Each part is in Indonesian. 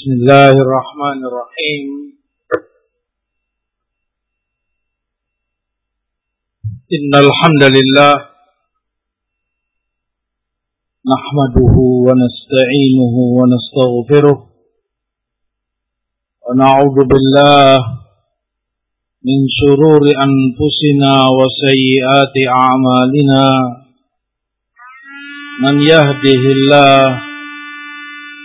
بسم الله الرحمن الرحيم. إن الحمد لله نحمده ونستعينه ونستغفره ونعوذ بالله من شرور أنفسنا وسيئات أعمالنا. من يهده الله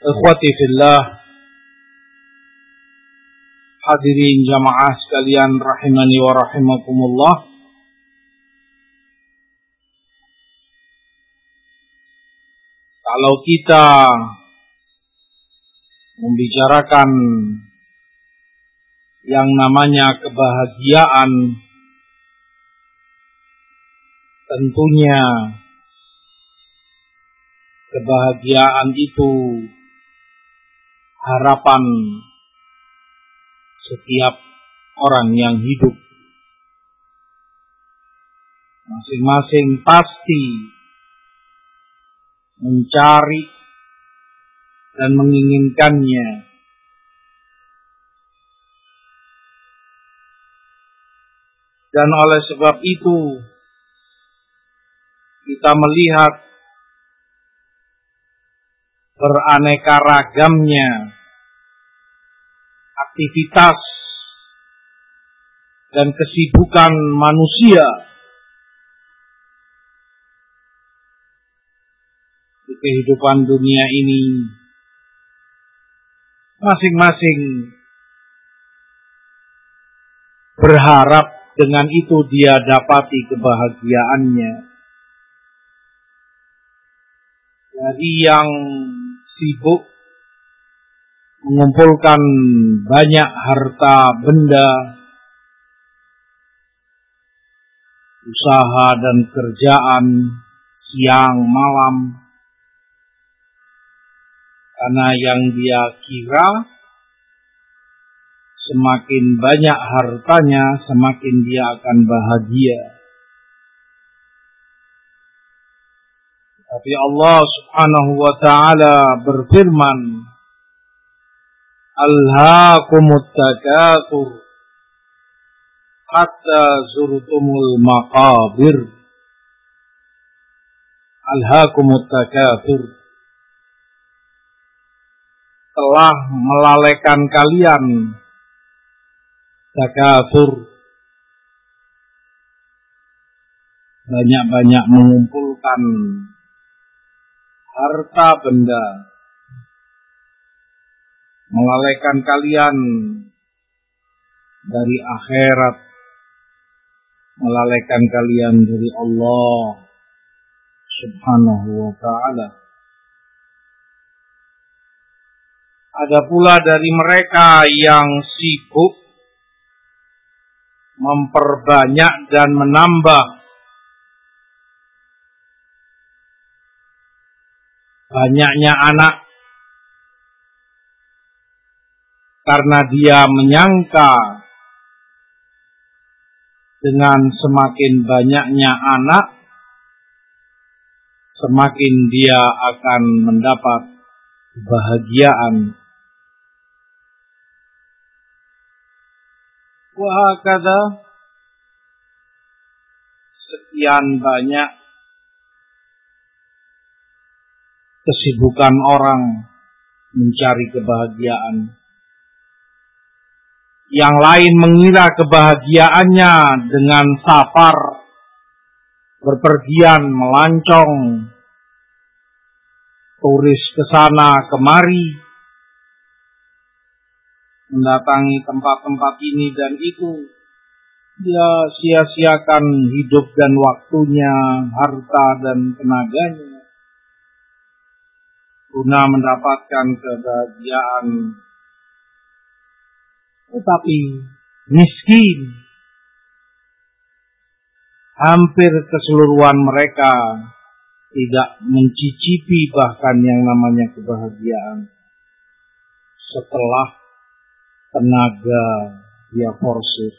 Ikhwati fillah Hadirin jamaah sekalian rahimani wa rahimakumullah. Kalau kita membicarakan yang namanya kebahagiaan tentunya kebahagiaan itu harapan setiap orang yang hidup. Masing-masing pasti mencari dan menginginkannya. Dan oleh sebab itu, kita melihat beraneka ragamnya aktivitas dan kesibukan manusia. Di kehidupan dunia ini masing-masing berharap dengan itu dia dapati kebahagiaannya. Dari yang sibuk mengumpulkan banyak harta benda, usaha dan kerjaan siang malam, karena yang dia kira semakin banyak hartanya, semakin dia akan bahagia. Tapi Allah Subhanahu wa taala berfirman, "Alhaakumut takatsur hatta zurtumul maqabir." Alhaakumut takatsur telah melalaikan kalian takatsur banyak-banyak mengumpulkan harta benda. Melalaikan kalian dari akhirat. Melalaikan kalian dari Allah subhanahu wa ta'ala. Ada pula dari mereka yang sibuk memperbanyak dan menambah banyaknya anak. Karena dia menyangka dengan semakin banyaknya anak semakin dia akan mendapat kebahagiaan. Wahakada sekian banyak kesibukan orang mencari kebahagiaan. Yang lain mengira kebahagiaannya dengan safar, berpergian, melancong, turis ke sana kemari, mendatangi tempat-tempat ini dan itu, dia sia-siakan hidup dan waktunya, harta dan tenaganya guna mendapatkan kebahagiaan tetapi miskin. Hampir keseluruhan mereka tidak mencicipi bahkan yang namanya kebahagiaan. Setelah tenaga dia forsir,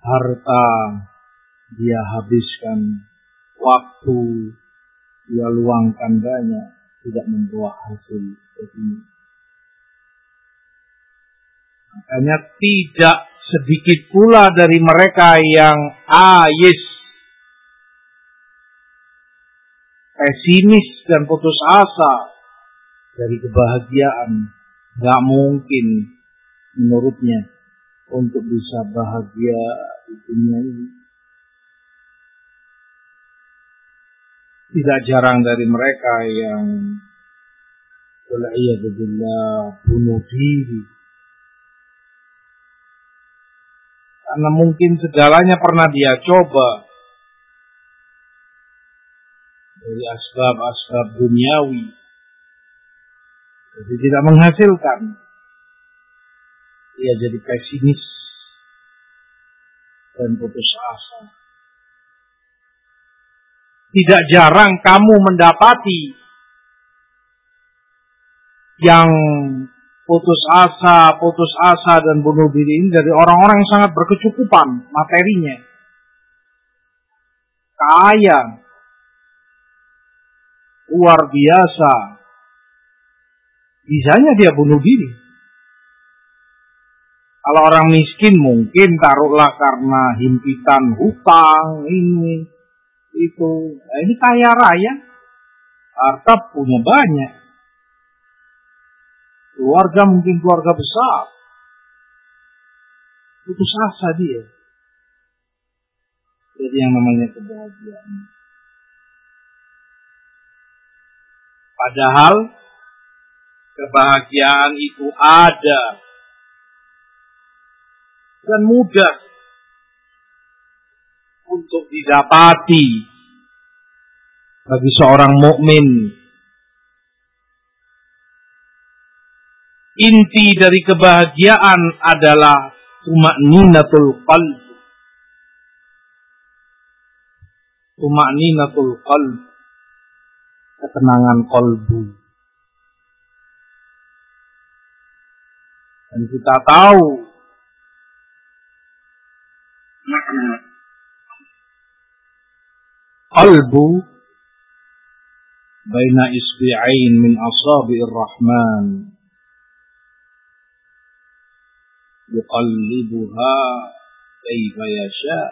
harta dia habiskan, waktu dia luangkan banyak, tidak membawa hasil begini. Makanya tidak sedikit pula dari mereka yang ayis, pesimis dan putus asa dari kebahagiaan. Gak mungkin menurutnya untuk bisa bahagia di dunia ini. Tidak jarang dari mereka yang Wal'iyadzubillah bunuh diri Karena mungkin segalanya pernah dia coba. Dari asbab-asbab duniawi. Jadi tidak menghasilkan. Ia jadi pesimis dan putus asa. Tidak jarang kamu mendapati yang putus asa, putus asa dan bunuh diri ini dari orang-orang yang sangat berkecukupan materinya. Kaya. Luar biasa. Bisanya dia bunuh diri. Kalau orang miskin mungkin taruhlah karena himpitan hutang ini itu. Nah, ini kaya raya. Harta punya banyak Keluarga mungkin keluarga besar. Putus asa dia. Jadi yang namanya kebahagiaan. Padahal kebahagiaan itu ada dan mudah untuk didapati bagi seorang mukmin inti dari kebahagiaan adalah tumakninatul qalb. Tumakninatul qalb. Ketenangan kolbu. Dan kita tahu qalbu baina isbi'ain min asabi'ir rahman yuqallibuha kaifa yasha.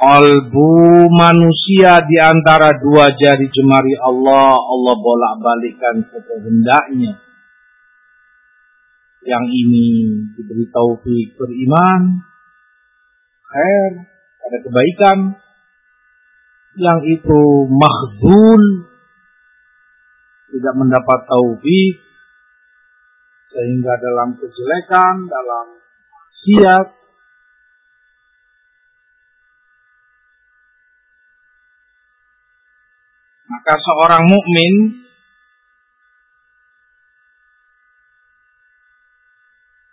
Kalbu manusia di antara dua jari jemari Allah, Allah bolak-balikkan sekehendaknya. Yang ini diberi taufik beriman, khair, ada kebaikan. Yang itu makhdul, tidak mendapat taufik, sehingga dalam kejelekan, dalam siap, maka seorang mukmin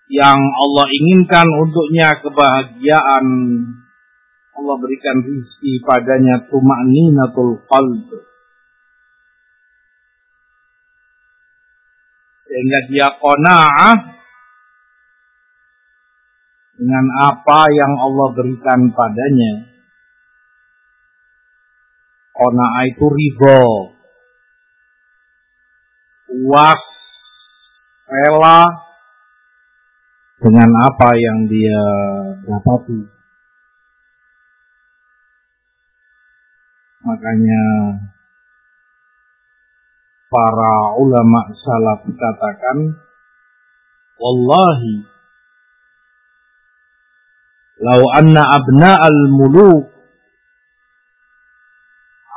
yang Allah inginkan untuknya kebahagiaan Allah berikan rizki padanya tuma'ninatul qalb sehingga dia kona'ah dengan apa yang Allah berikan padanya. Kona'ah itu ridho, puas, rela dengan apa yang dia dapati. Makanya para ulama salaf katakan wallahi lau anna abna al muluk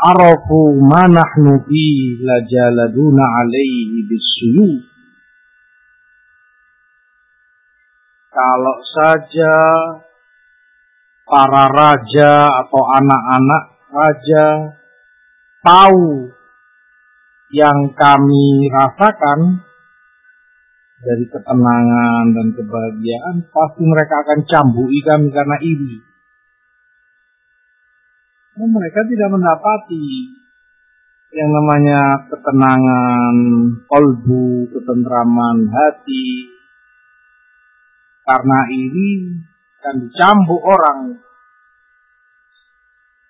arafu ma nahnu fi lajaladuna alaihi bisuyu kalau saja para raja atau anak-anak raja tahu yang kami rasakan, dari ketenangan dan kebahagiaan, pasti mereka akan cambui kami karena iri. Dan mereka tidak mendapati yang namanya ketenangan kolbu, ketentraman hati. Karena ini akan dicambuk orang.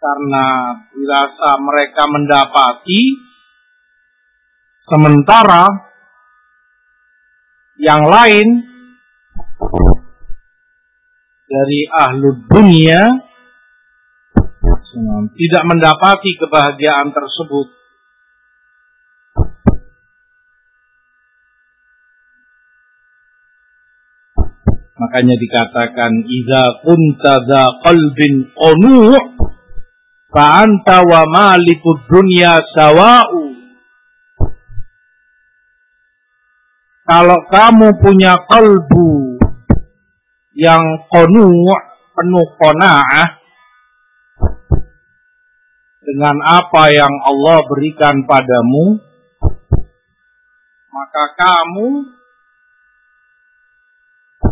Karena dirasa mereka mendapati, sementara yang lain dari ahlu dunia tidak mendapati kebahagiaan tersebut. Makanya dikatakan idza kunta dza qalbin qanu' fa anta wa malikud dunya sawa'u. Kalau kamu punya kalbu yang qanu' penuh qanaah dengan apa yang Allah berikan padamu, maka kamu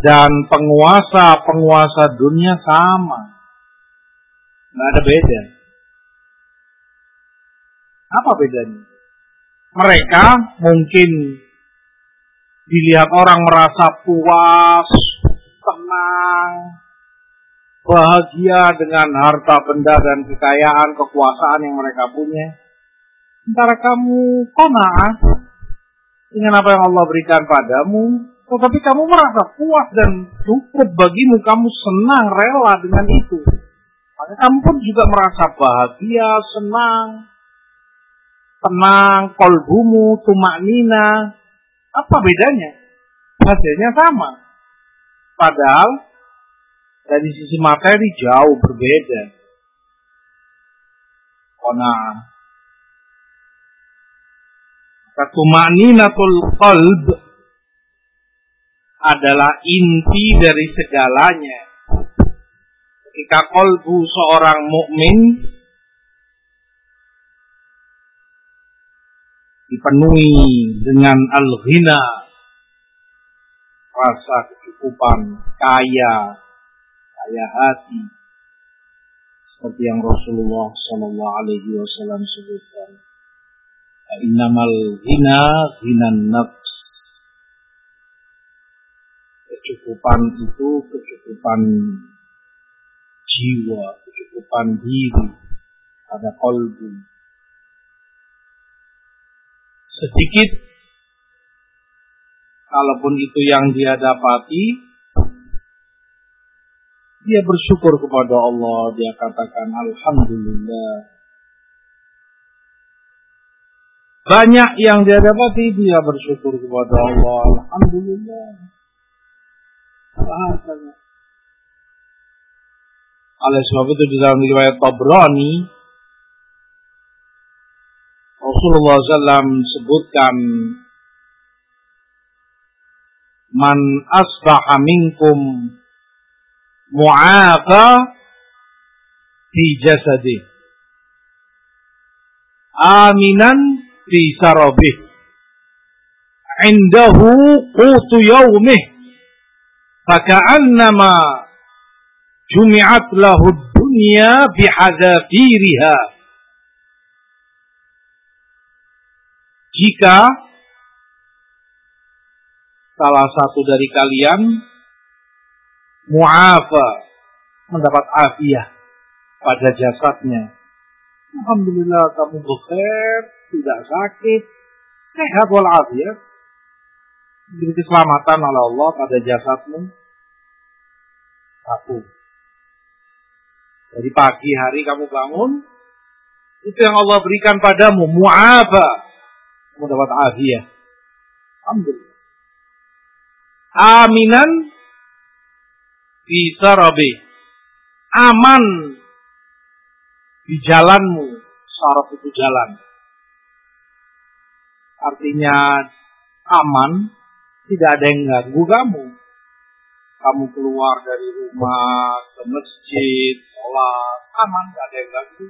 dan penguasa-penguasa dunia sama. Nggak ada beda. Apa bedanya? Mereka mungkin dilihat orang merasa puas, tenang, bahagia dengan harta benda dan kekayaan, kekuasaan yang mereka punya. Sementara kamu kona'ah dengan apa yang Allah berikan padamu, tetapi kamu merasa puas dan cukup bagimu, kamu senang, rela dengan itu. Maka kamu pun juga merasa bahagia, senang, tenang, kolbumu, tumak nina. Apa bedanya? Hasilnya sama. Padahal dari sisi materi jauh berbeda. Kona. Tumak ninatul qalb adalah inti dari segalanya. Ketika kolbu seorang mukmin dipenuhi dengan al-ghina, rasa kecukupan, kaya, kaya hati, seperti yang Rasulullah Shallallahu Alaihi Wasallam sebutkan. Innamal ghina ghinan nafs kecukupan itu kecukupan jiwa, kecukupan diri, ada kolbu. Sedikit, kalaupun itu yang dia dapati, dia bersyukur kepada Allah, dia katakan Alhamdulillah. Banyak yang dia dapati, dia bersyukur kepada Allah, Alhamdulillah bahasanya. Oleh sebab itu di dalam riwayat Tabrani Rasulullah SAW sebutkan Man asbaha minkum mu'ata fi jasadi aminan fi sarabih indahu qutu yaumih faka'annama jumi'at lahu dunya bihadafiriha jika salah satu dari kalian muafa mendapat afiah pada jasadnya. Alhamdulillah kamu bekher, tidak sakit, sehat walafiat diberi keselamatan oleh Allah pada jasadmu. Satu. Dari pagi hari kamu bangun, itu yang Allah berikan padamu, mu'aba. Kamu dapat afiat. Alhamdulillah. Aminan bisa rabi. Aman di jalanmu. Saraf itu jalan. Artinya aman tidak ada yang ganggu kamu. Kamu keluar dari rumah ke masjid, sholat, aman, tidak ada yang ganggu.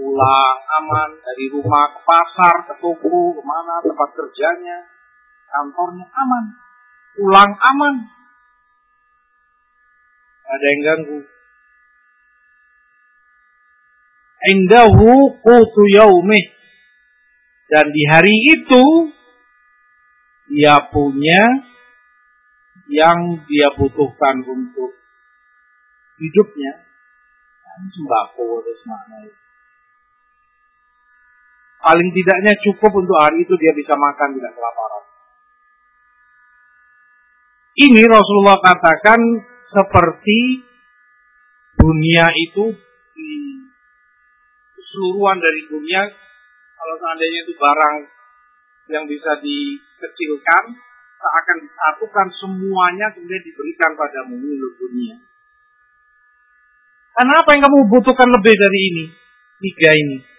Pulang aman dari rumah ke pasar, ke toko, ke mana tempat kerjanya. kantornya aman, pulang aman. Ada yang ganggu. Indahu qutu yaumih. Dan di hari itu dia punya yang dia butuhkan untuk hidupnya. Sembako atau semacamnya itu. Paling tidaknya cukup untuk hari itu dia bisa makan tidak kelaparan. Ini Rasulullah katakan seperti dunia itu di keseluruhan dari dunia kalau seandainya itu barang yang bisa dikecilkan akan disatukan semuanya kemudian diberikan padamu milik dunia. Karena apa yang kamu butuhkan lebih dari ini? Tiga ini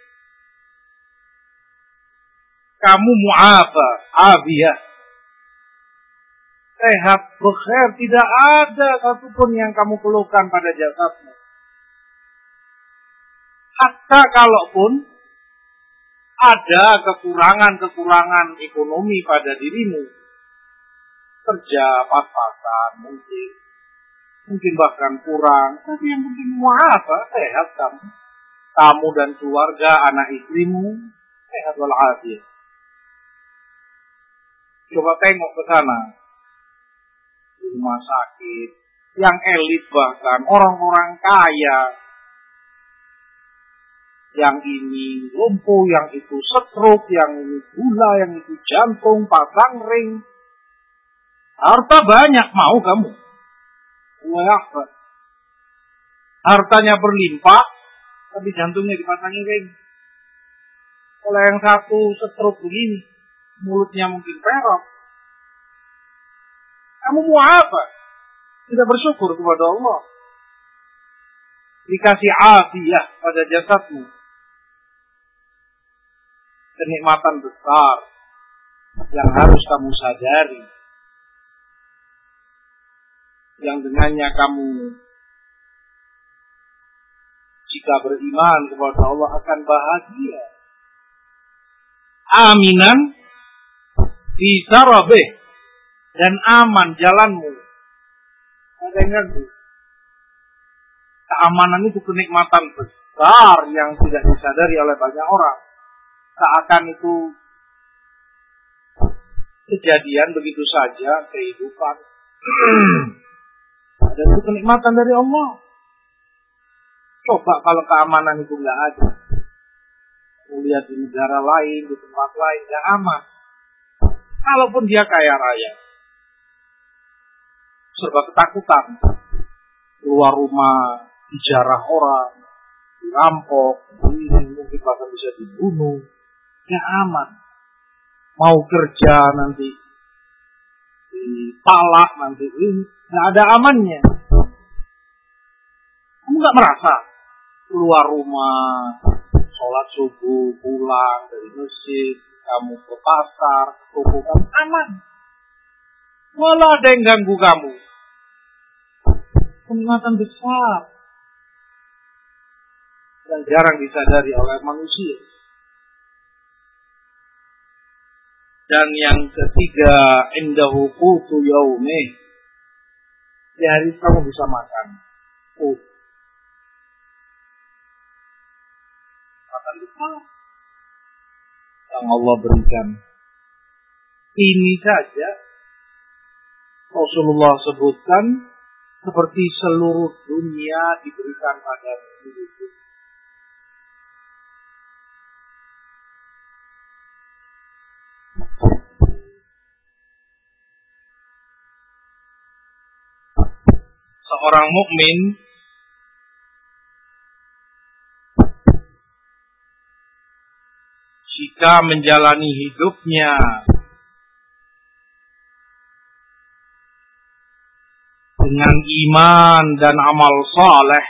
kamu mu'afa, abiyah. Sehat, bekhair, tidak ada satupun yang kamu keluhkan pada jasadmu. Hatta kalaupun ada kekurangan-kekurangan ekonomi pada dirimu, kerja pas-pasan mungkin, mungkin bahkan kurang, tapi yang penting mu'afa, sehat kamu. Kamu dan keluarga, anak istrimu, sehat walafiat. Coba tengok ke sana. Rumah sakit. Yang elit bahkan. Orang-orang kaya. Yang ini lumpuh, yang itu stroke, yang ini gula, yang itu jantung, pasang ring. Harta banyak mau kamu. Wah, Hartanya berlimpah, tapi jantungnya dipasangi ring. Kalau yang satu stroke begini, mulutnya mungkin perok. Kamu mau apa? Tidak bersyukur kepada Allah. Dikasih afiah pada jasadmu. Kenikmatan besar yang harus kamu sadari. Yang dengannya kamu jika beriman kepada Allah akan bahagia. Aminan bisa robeh dan aman jalanmu. Ada yang ganggu. Keamanan itu kenikmatan besar yang tidak disadari oleh banyak orang. Seakan itu kejadian begitu saja kehidupan. Dan itu kenikmatan dari Allah. Coba kalau keamanan itu nggak ada. Lihat di negara lain, di tempat lain, nggak aman. Kalaupun dia kaya raya. Serba ketakutan. Keluar rumah, dijarah orang, dirampok, ini mungkin bahkan bisa dibunuh. Ya aman. Mau kerja nanti dipalak nanti ini nggak ada amannya. Kamu nggak merasa keluar rumah, sholat subuh, pulang dari masjid, kamu ke pasar, toko kamu aman. Walau ada yang ganggu kamu. Kenikmatan besar. Yang jarang disadari oleh manusia. Dan yang ketiga, indahu qutu yaumih. Di hari kamu bisa makan. Qut. Makan besar yang Allah berikan. Ini saja Rasulullah sebutkan seperti seluruh dunia diberikan pada diriku. Seorang mukmin jika menjalani hidupnya. Dengan iman dan amal saleh,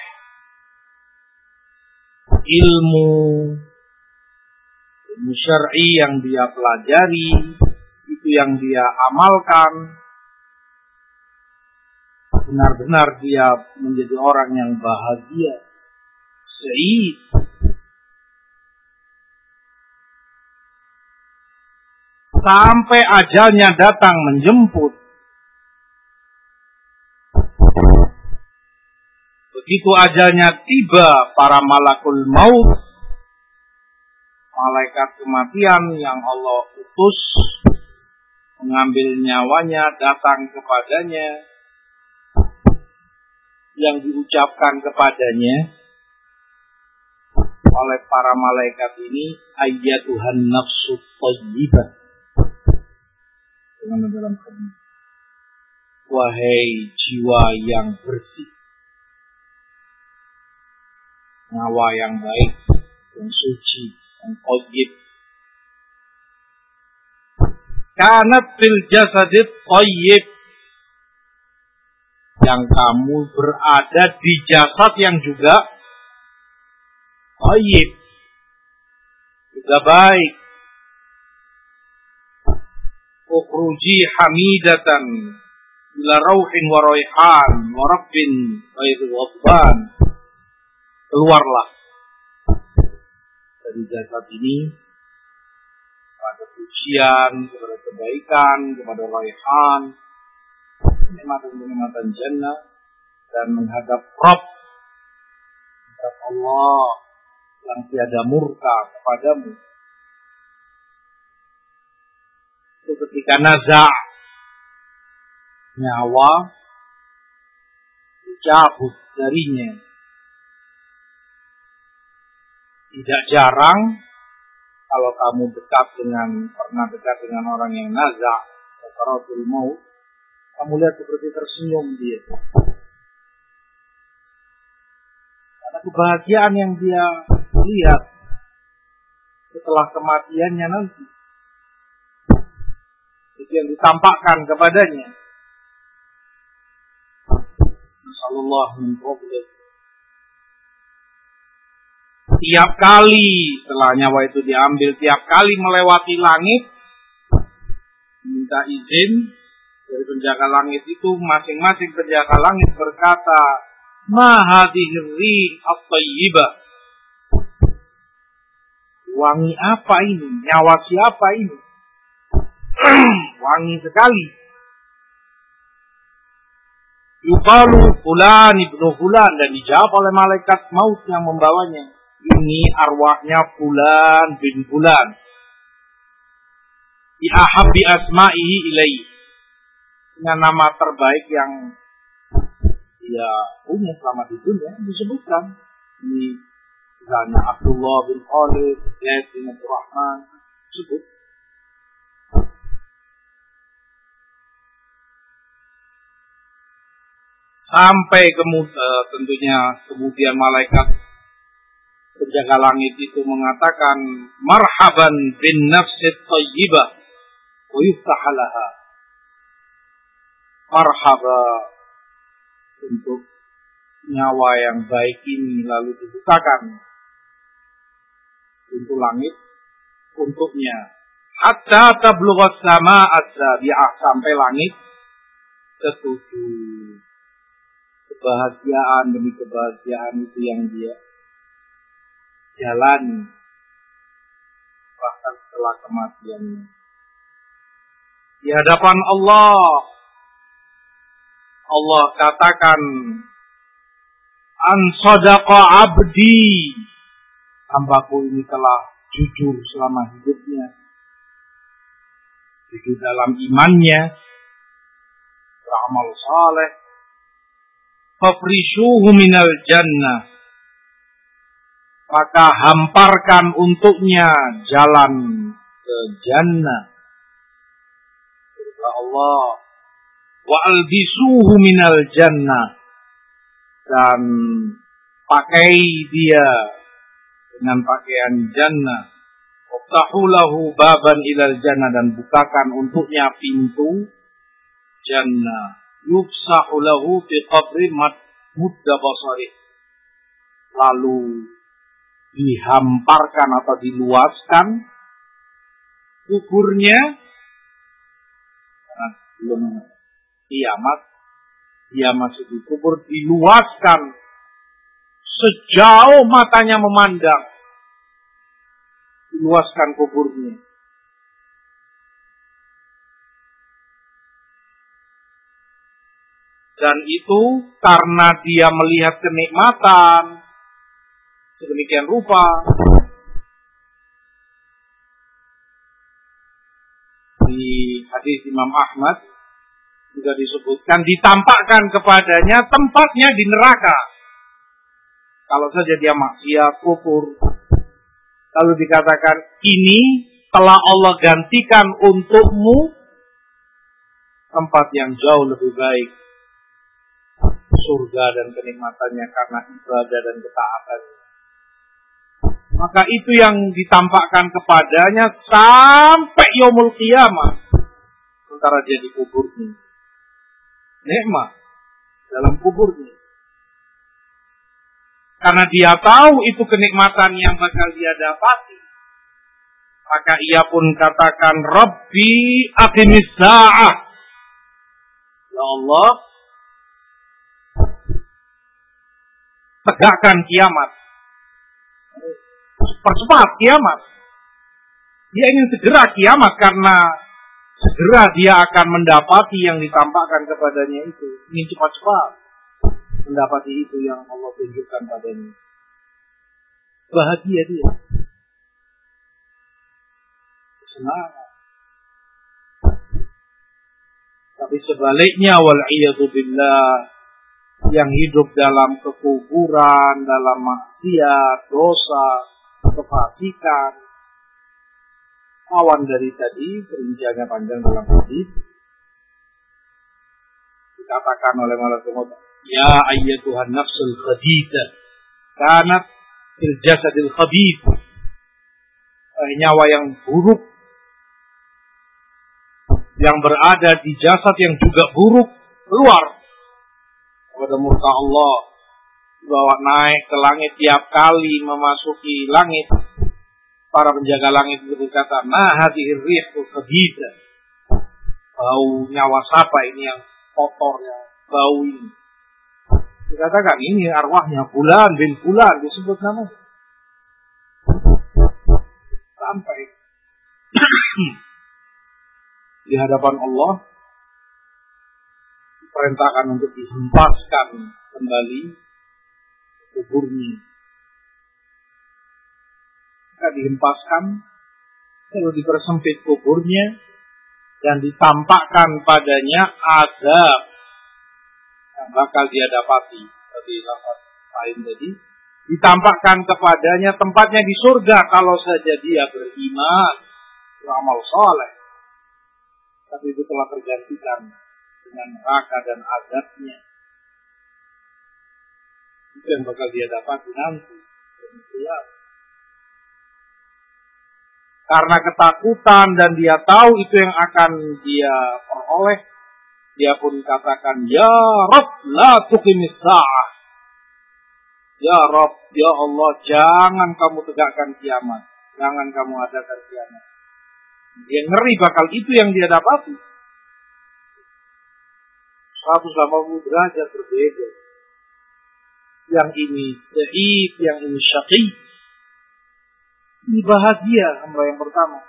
ilmu, ilmu syar'i yang dia pelajari, itu yang dia amalkan, benar-benar dia menjadi orang yang bahagia, sa'id, sampai ajalnya datang menjemput. Begitu ajalnya tiba para malakul maut, malaikat kematian yang Allah utus mengambil nyawanya datang kepadanya yang diucapkan kepadanya oleh para malaikat ini Tuhan nafsu thayyibah dengan dalam hadis wahai jiwa yang bersih nyawa yang baik yang suci yang thayyib kanat fil jasadit yang kamu berada di jasad yang juga thayyib juga baik ukhruji hamidatan ila rauhin wa raihan wa rabbin ghadban keluarlah. Dari jasad ini pada pujian kepada kebaikan kepada raihan kenikmatan-kenikmatan jannah dan menghadap Rabb menghadap Allah yang tiada murka kepadamu itu ketika nazar nyawa dicabut darinya tidak jarang kalau kamu dekat dengan pernah dekat dengan orang yang nazar atau maut kamu lihat seperti tersenyum dia. Karena kebahagiaan yang dia lihat setelah kematiannya nanti. Itu yang ditampakkan kepadanya. Tiap kali setelah nyawa itu diambil, tiap kali melewati langit, minta izin dari penjaga langit itu masing-masing penjaga langit berkata, Mahadihri at-tayyibah. Wangi apa ini? Nyawa siapa ini? Wangi sekali. Yukalu fulan ibnu fulan dan dijawab oleh malaikat maut yang membawanya. Ini arwahnya fulan bin fulan. Ihahabbi asma'ihi ilaihi dengan nama terbaik yang dia punya selama di dunia disebutkan di misalnya Abdullah bin Khalid, Zaid bin Rahman sebut sampai kemudian eh, tentunya kemudian malaikat penjaga langit itu mengatakan marhaban bin nafsit tayyibah wa yuftahalaha marhaba untuk nyawa yang baik ini lalu dibukakan pintu langit untuknya. Hatta tablugha sama as-sabi'ah sampai langit ketujuh kebahagiaan demi kebahagiaan itu yang dia jalani. Bahkan setelah kematiannya. Di hadapan Allah Allah katakan an sadaqa abdi hambaku ini telah jujur selama hidupnya. Di dalam imannya beramal saleh fafrishuhu minal jannah. Maka hamparkan untuknya jalan ke jannah. Allah wa albisuhu minal jannah. Dan pakai dia dengan pakaian jannah. Waftahu baban ilal jannah dan bukakan untuknya pintu jannah. Yufsahu lahu fi qabri mudda basari. Lalu dihamparkan atau diluaskan kuburnya. Nah, belum kiamat dia masih dikubur diluaskan sejauh matanya memandang diluaskan kuburnya Dan itu karena dia melihat kenikmatan sedemikian rupa. Di hadis Imam Ahmad juga disebutkan ditampakkan kepadanya tempatnya di neraka. Kalau saja dia maksiat, kufur. Lalu dikatakan ini telah Allah gantikan untukmu tempat yang jauh lebih baik surga dan kenikmatannya karena ibadah dan ketaatan. Maka itu yang ditampakkan kepadanya sampai yomul kiamat. Sementara dia di kuburnya. Nikmat dalam kuburnya. Karena dia tahu itu kenikmatan yang bakal dia dapati. Maka ia pun katakan, Rabbi aqimis sa'ah. Ya Allah, tegakkan kiamat. Percepat kiamat. Dia ingin segera kiamat karena segera dia akan mendapati yang ditampakkan kepadanya itu. Ingin cepat-cepat mendapati itu yang Allah tunjukkan padanya. Bahagia dia. Senang. Tapi sebaliknya wal billah yang hidup dalam kekuburan, dalam maksiat, dosa, kefasikan. Awan dari tadi, perinciannya panjang dalam hadis. Dikatakan oleh malaikat Ya ayyatuhan nafsul khaditha. Kanat fil jasadil khabith. Eh, nyawa yang buruk. Yang berada di jasad yang juga buruk. Keluar kepada murka Allah. Bawa naik ke langit tiap kali memasuki langit para penjaga langit berkata nah hati rihu khabitha bau nyawa siapa ini yang kotor yang bau ini. Dikatakan ini arwahnya bulan bin bulan disebut nama. Sampai di hadapan Allah diperintahkan untuk dihempaskan kembali kuburnya. Maka dihempaskan, lalu dipersempit kuburnya, dan ditampakkan padanya ada yang bakal dia dapati. Tadi lafaz lain tadi. Ditampakkan kepadanya tempatnya di surga kalau saja dia beriman, beramal soleh. Tapi itu telah tergantikan dengan neraka dan azabnya. Itu yang bakal dia dapat nanti. Karena ketakutan dan dia tahu itu yang akan dia peroleh, dia pun katakan, Ya Rob, la tukimis sa'ah. Ya Rob, Ya Allah, jangan kamu tegakkan kiamat. Jangan kamu adakan kiamat. Dia ngeri bakal itu yang dia dapati. 180 derajat berbeda. Yang ini sa'id, yang ini syaqi. Ini bahagia hamba yang pertama.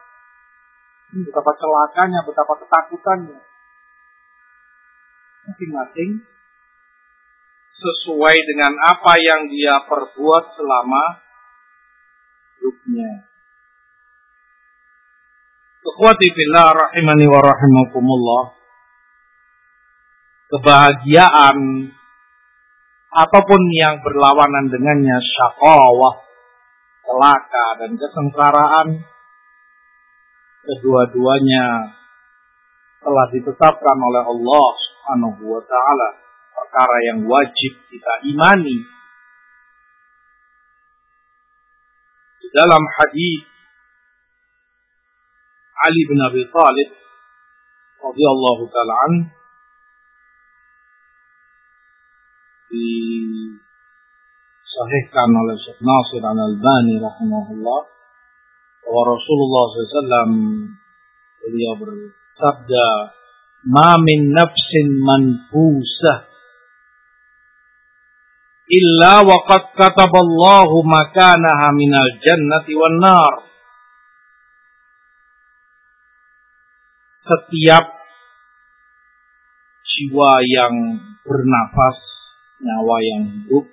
Ini betapa celakanya, betapa ketakutannya. Masing-masing sesuai dengan apa yang dia perbuat selama hidupnya. Fillah rahimani wa rahimakumullah kebahagiaan ataupun yang berlawanan dengannya syakawah, celaka dan kesengsaraan kedua-duanya telah ditetapkan oleh Allah Subhanahu wa taala perkara yang wajib kita imani. Di dalam hadis Ali bin Abi Thalib radhiyallahu taala anhu disahihkan oleh Syekh Nasir Al-Albani rahimahullah. Bahwa Rasulullah SAW beliau bersabda ma min nafsin manfusah illa waqad kataballahu makanaha minal jannati wan nar. Setiap jiwa yang bernafas nyawa yang hidup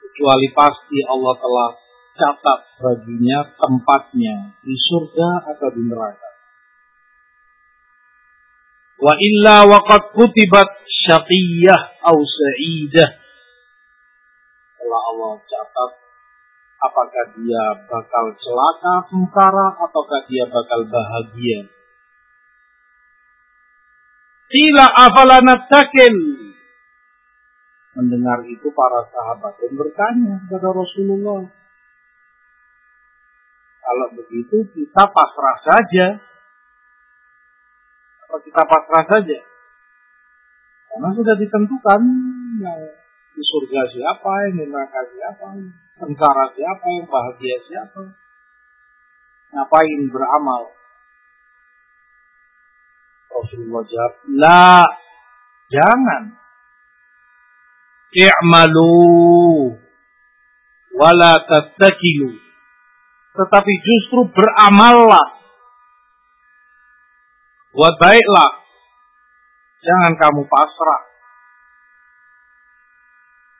kecuali pasti Allah telah catat baginya tempatnya di surga atau di neraka. Wa illa waqad kutibat syaqiyah au sa'idah. Telah Allah catat apakah dia bakal celaka, sengsara, ataukah dia bakal bahagia. Qila afala nattakil. Mendengar itu para sahabat pun bertanya kepada Rasulullah. Kalau begitu kita pasrah saja. Apa kita pasrah saja? Karena sudah ditentukan yang di surga siapa, yang neraka siapa, sengsara siapa, yang bahagia siapa. Ngapain beramal? Rasulullah jawab, La, jangan. I'malu, wala tattakilu. Tetapi justru beramallah. Buat baiklah. Jangan kamu pasrah.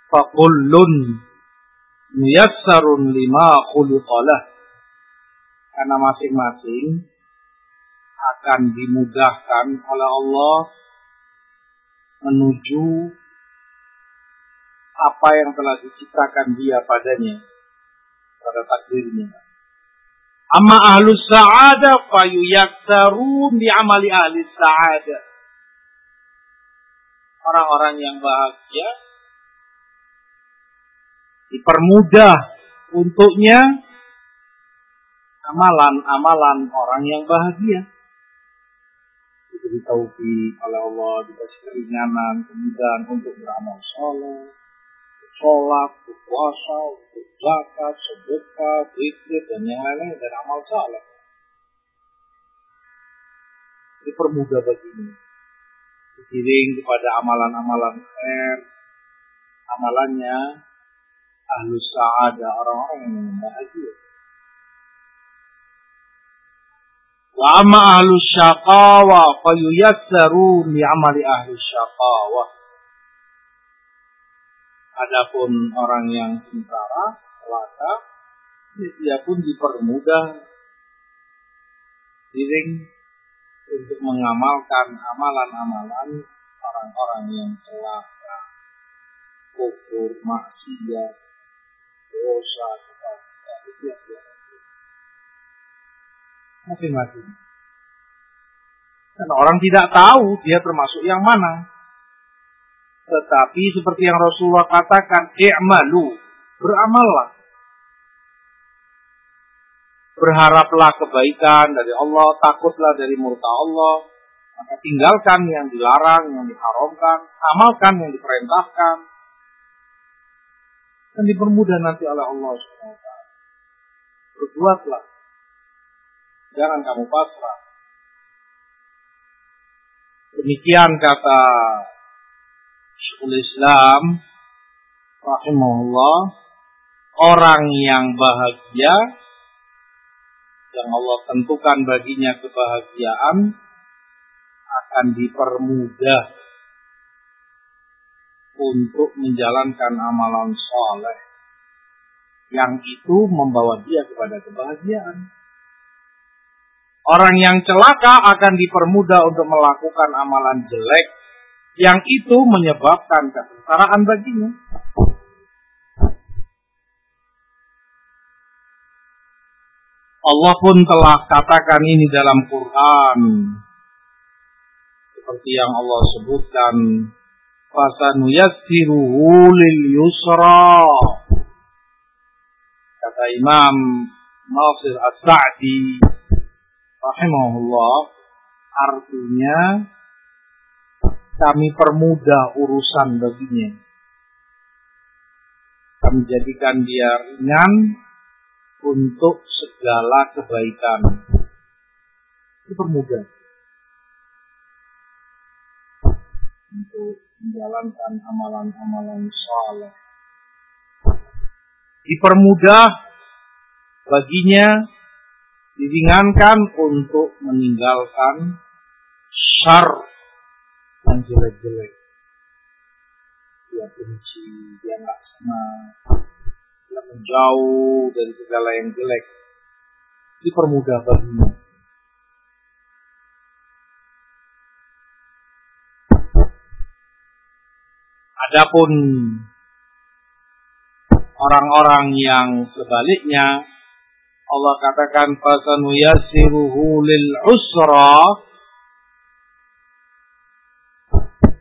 Fakullun muyassarun lima khuluqalah. Karena masing-masing akan dimudahkan oleh Allah menuju apa yang telah diciptakan dia padanya pada takdirnya. Amma ahlu sa'ada fayuyaksarun di amali ahli sa'ada. Orang-orang yang bahagia dipermudah untuknya amalan-amalan orang yang bahagia diberi taufik oleh Allah, dikasih keringanan, kemudahan untuk beramal soleh, sholat, puasa, zakat, sedekah, zikir, dan yang lain-lain dan amal soleh. Dipermudah baginya. Digiring kepada amalan-amalan khair, amalannya ahlu sa'ada orang-orang yang bahagia. Wa amma ahlu syaqawa fayuyassaru amali ahlu syaqawa. Adapun orang yang sengsara, celaka, dia pun dipermudah diring untuk mengamalkan amalan-amalan orang-orang yang celaka, kufur, maksiat, dosa, kepada itu ya masing-masing. Dan orang tidak tahu dia termasuk yang mana. Tetapi seperti yang Rasulullah katakan, i'malu, beramallah. Berharaplah kebaikan dari Allah, takutlah dari murka Allah. Maka tinggalkan yang dilarang, yang diharamkan, amalkan yang diperintahkan. Dan dipermudah nanti oleh Allah SWT. Berbuatlah Jangan kamu pasrah. Demikian kata Syekhul Islam rahimahullah orang yang bahagia yang Allah tentukan baginya kebahagiaan akan dipermudah untuk menjalankan amalan soleh yang itu membawa dia kepada kebahagiaan. Orang yang celaka akan dipermudah untuk melakukan amalan jelek yang itu menyebabkan kesengsaraan baginya. Allah pun telah katakan ini dalam Quran. Seperti yang Allah sebutkan. Fasanuyassiruhu lil yusra. Kata Imam Nasir As-Sa'di rahimahullah artinya kami permudah urusan baginya. Kami jadikan dia ringan untuk segala kebaikan. Dipermudah. Untuk menjalankan amalan-amalan saleh. Dipermudah baginya diringankan untuk meninggalkan syar yang jelek-jelek. Dia benci, dia nggak senang, dia menjauh dari segala yang jelek. Dipermudah baginya. Adapun orang-orang yang sebaliknya Allah katakan fasanuyassiruhu lil usra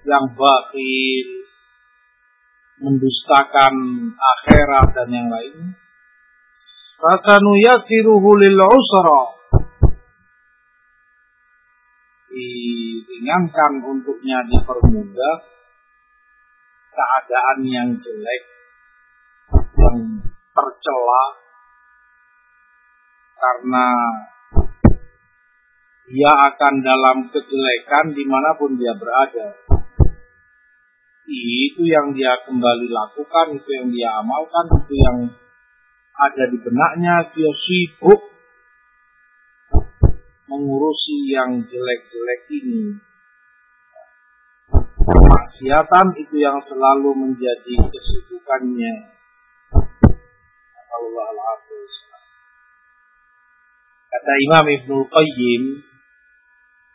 yang bakhil mendustakan akhirat dan yang lain fasanuyassiruhu lil usra diringankan untuknya dipermudah keadaan yang jelek yang tercela karena dia akan dalam kejelekan di mana pun dia berada. Itu yang dia kembali lakukan, itu yang dia amalkan, itu yang ada di benaknya, dia sibuk mengurusi yang jelek-jelek ini. Maksiatan itu yang selalu menjadi kesibukannya. Allah Kata Imam Ibnu Qayyim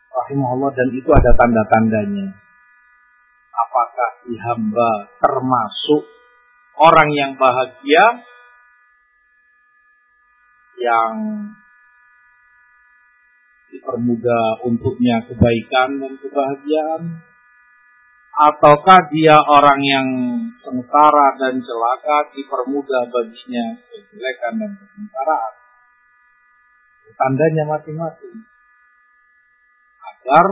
rahimahullah dan itu ada tanda-tandanya. Apakah si hamba termasuk orang yang bahagia? Yang dipermudah untuknya kebaikan dan kebahagiaan? Ataukah dia orang yang sengsara dan celaka dipermudah baginya kejelekan dan kesengsaraan? Tandanya masing-masing. Agar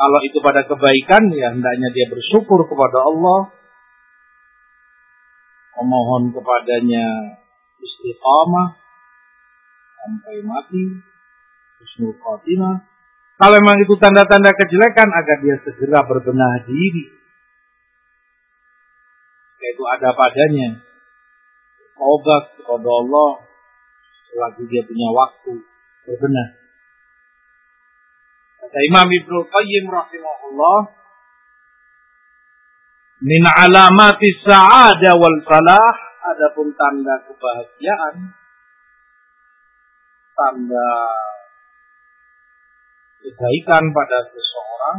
kalau itu pada kebaikan ya hendaknya dia bersyukur kepada Allah. Memohon kepadanya istiqamah sampai mati. Husnul khotimah. Kalau memang itu tanda-tanda kejelekan agar dia segera berbenah diri. Yaitu ada padanya. Obat kepada Allah. Selagi dia punya waktu berbenah. Kata Imam Ibnu Qayyim rahimahullah, min alamati sa'ada wal falah adapun tanda kebahagiaan tanda kebaikan pada seseorang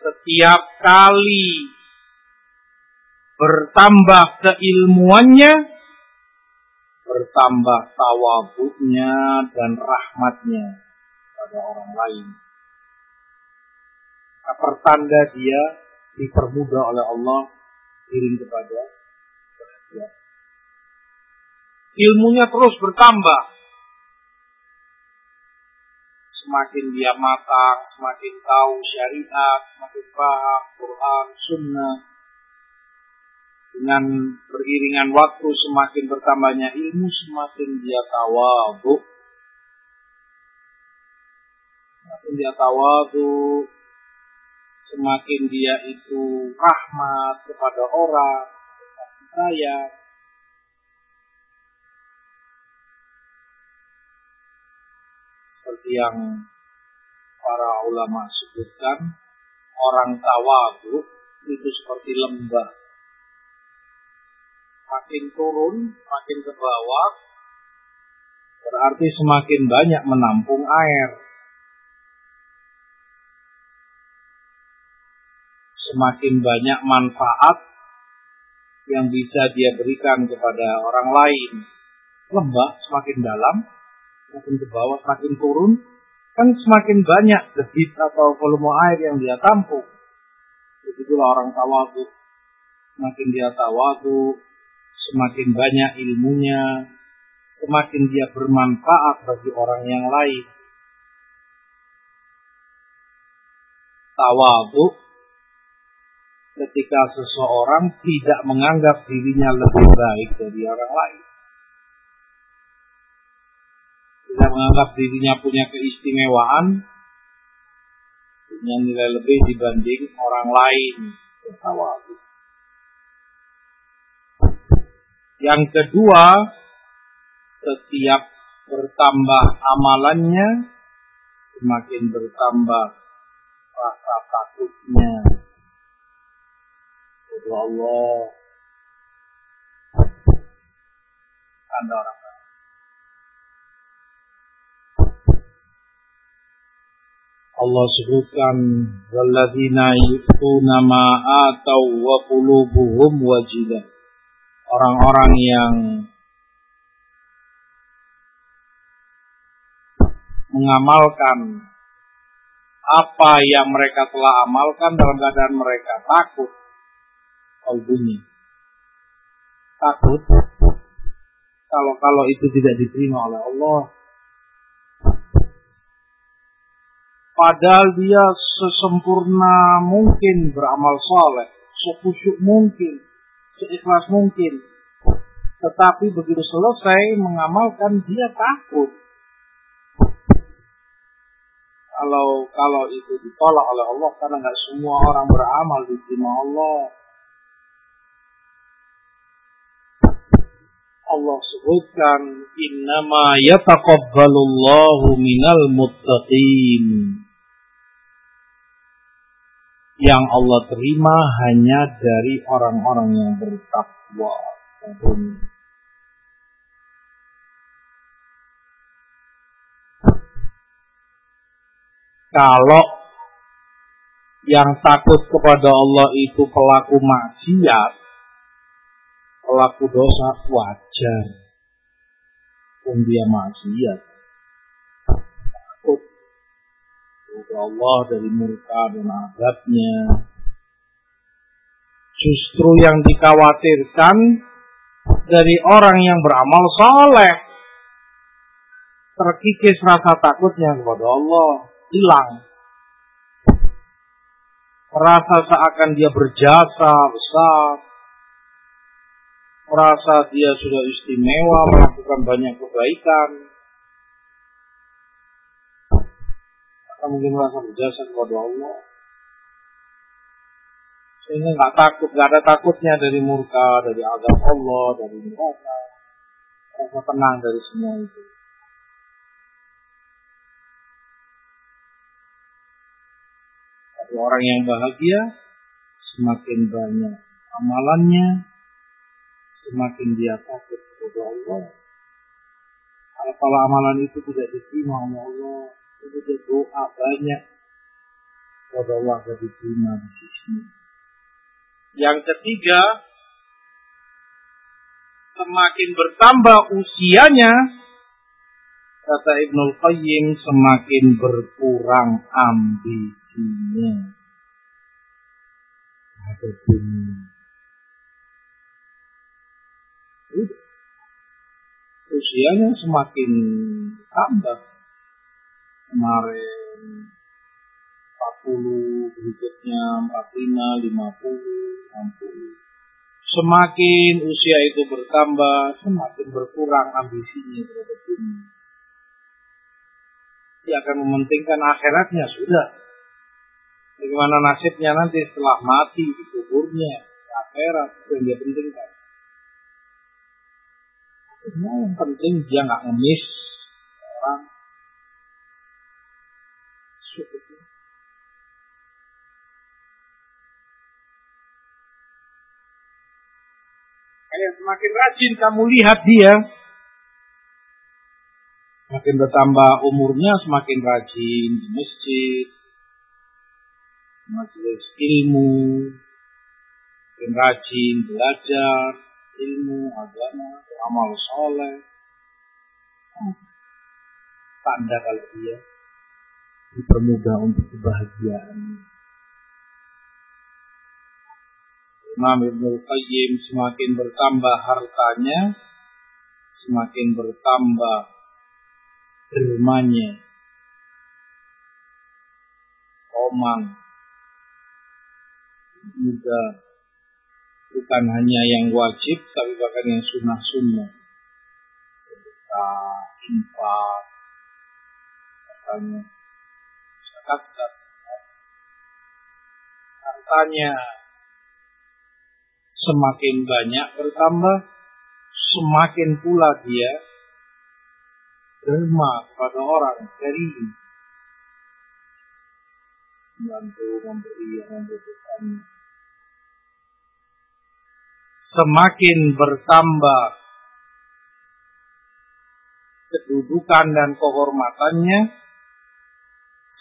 setiap kali bertambah keilmuannya bertambah tawaduknya dan rahmatnya pada orang lain. Pertanda dia dipermudah oleh Allah iring kepada bahagia. Ilmunya terus bertambah. Semakin dia matang, semakin tahu syariat, semakin paham Quran, Sunnah, dengan beriringan waktu semakin bertambahnya ilmu semakin dia tawadhu semakin dia tawadhu semakin dia itu rahmat kepada orang saya. Seperti yang para ulama sebutkan orang tawadhu itu seperti lembah. Makin turun, makin ke bawah, berarti semakin banyak menampung air. Semakin banyak manfaat yang bisa dia berikan kepada orang lain. Lembah semakin dalam, semakin ke bawah, semakin turun, kan semakin banyak debit atau volume air yang dia tampung. Begitulah orang tawadu. Semakin dia tawadu, semakin banyak ilmunya, semakin dia bermanfaat bagi orang yang lain. Tawadhu ketika seseorang tidak menganggap dirinya lebih baik dari orang lain. Tidak menganggap dirinya punya keistimewaan, punya nilai lebih dibanding orang lain. Yang kedua, setiap bertambah amalannya, semakin bertambah rasa takutnya kepada Allah. Ada orang. Allah sebutkan walladzina yu'tuna ma atau wa qulubuhum wajilah. Orang-orang yang mengamalkan apa yang mereka telah amalkan dalam keadaan mereka takut kalbunya takut kalau kalau itu tidak diterima oleh Allah. Padahal dia sesempurna mungkin beramal soleh sekusyuk mungkin seikhlas mungkin. Tetapi begitu selesai mengamalkan dia takut. Kalau kalau itu ditolak oleh Allah karena nggak semua orang beramal diterima Allah. Allah sebutkan innama yataqabbalullahu minal muttaqin. Yang Allah terima hanya dari orang-orang yang bertakwa. kalau yang takut kepada Allah itu pelaku maksiat, pelaku dosa wajar. Pun dia maksiat. Takut kepada Allah dari murka dan adabnya. Justru yang dikhawatirkan dari orang yang beramal soleh. Terkikis rasa takutnya kepada Allah hilang. Merasa seakan dia berjasa besar. Merasa dia sudah istimewa melakukan banyak kebaikan. Atau mungkin merasa berjasa kepada Allah. Sehingga nggak takut, nggak ada takutnya dari murka, dari azab Allah, dari neraka. Rasa tenang dari semua itu. orang yang bahagia semakin banyak amalannya semakin dia takut kepada Allah. Kalau amalan itu tidak diterima oleh Allah itu dia doa banyak. Kepada Allah diterima di sisi. Yang ketiga semakin bertambah usianya kata Ibnul Qayyim semakin berkurang ambisi hatinya ada dunia. Usianya semakin tambah. Kemarin 40, berikutnya 45, 50, 60. Semakin usia itu bertambah, semakin berkurang ambisinya terhadap dunia. Dia akan mementingkan akhiratnya sudah Bagaimana nasibnya nanti setelah mati di kuburnya, akhirat, itu yang dia pentingkan. Nah, yang penting dia nggak ngemis orang. Kayak semakin rajin kamu lihat dia, semakin bertambah umurnya, semakin rajin di masjid, majelis ilmu, yang rajin belajar ilmu agama, amal soleh. Tanda kalau dia dipermudah untuk kebahagiaan. Imam Ibn Qayyim semakin bertambah hartanya, semakin bertambah dermanya, komang, juga bukan hanya yang wajib tapi bahkan yang sunnah-sunnah kita infak misalnya zakat hartanya semakin banyak bertambah semakin pula dia derma pada orang dari membantu memberi yang membutuhkan. Semakin bertambah kedudukan dan kehormatannya,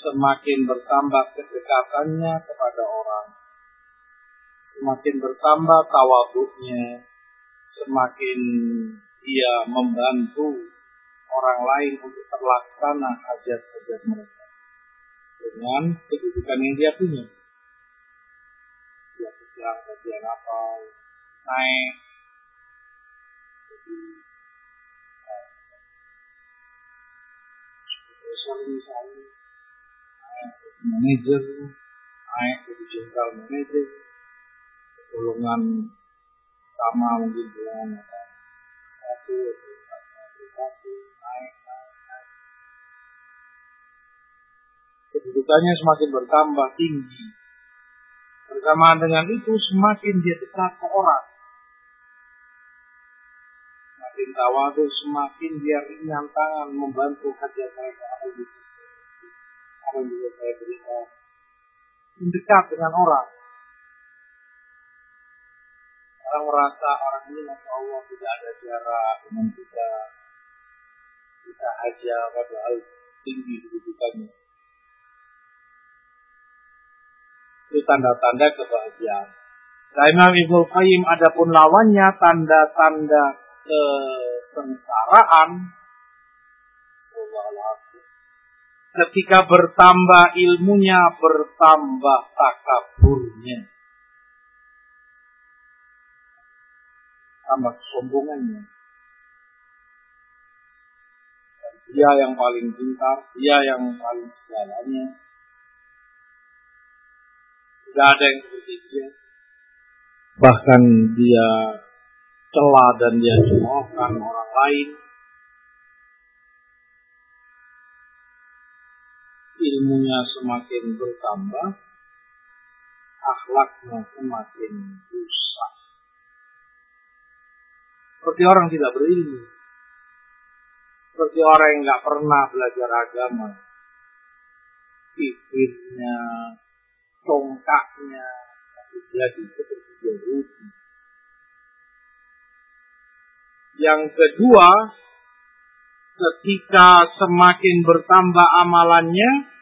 semakin bertambah kedekatannya kepada orang. Semakin bertambah tawaduknya, semakin ia membantu orang lain untuk terlaksana hajat-hajat mereka dengan kedudukan yang dia punya. Dia sedang bagian apa, naik, manajer, naik jadi jenderal manajer, golongan sama mungkin dengan satu satu naik kedudukannya semakin bertambah tinggi. Bersamaan dengan itu semakin dia dekat ke orang semakin tawadu semakin dia ringan tangan membantu hajat mereka. Apa yang apa yang saya berikan mendekat dengan orang. Orang merasa orang ini masya Allah tidak ada jarak dengan kita kita aja padahal tinggi kedudukannya itu tanda-tanda kebahagiaan. Imam Ibnu Qayyim adapun lawannya tanda-tanda kesengsaraan ketika bertambah ilmunya bertambah takaburnya tambah kesombongannya. Dia yang paling pintar, dia yang paling segalanya. Tidak ada yang seperti dia. Bahkan dia celah dan dia cemoohkan orang lain. Ilmunya semakin bertambah, akhlaknya semakin rusak seperti orang tidak berilmu. Seperti orang yang nggak pernah belajar agama. Pikirnya, tongkaknya, jadi seperti Yahudi. Yang kedua, ketika semakin bertambah amalannya,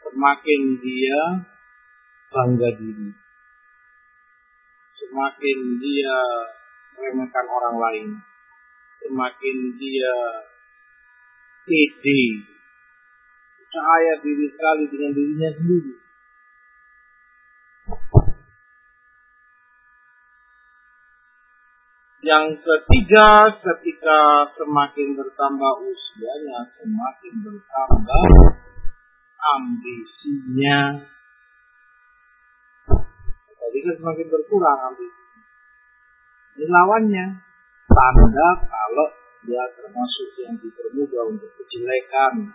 semakin dia bangga diri. Semakin dia meremehkan orang lain, semakin dia pede, percaya diri sekali dengan dirinya sendiri. Yang ketiga, ketika semakin bertambah usianya, semakin bertambah ambisinya, jadi kan semakin berkurang ambisi. Ini lawannya. Tanda kalau dia termasuk yang dipermudah untuk kejelekan.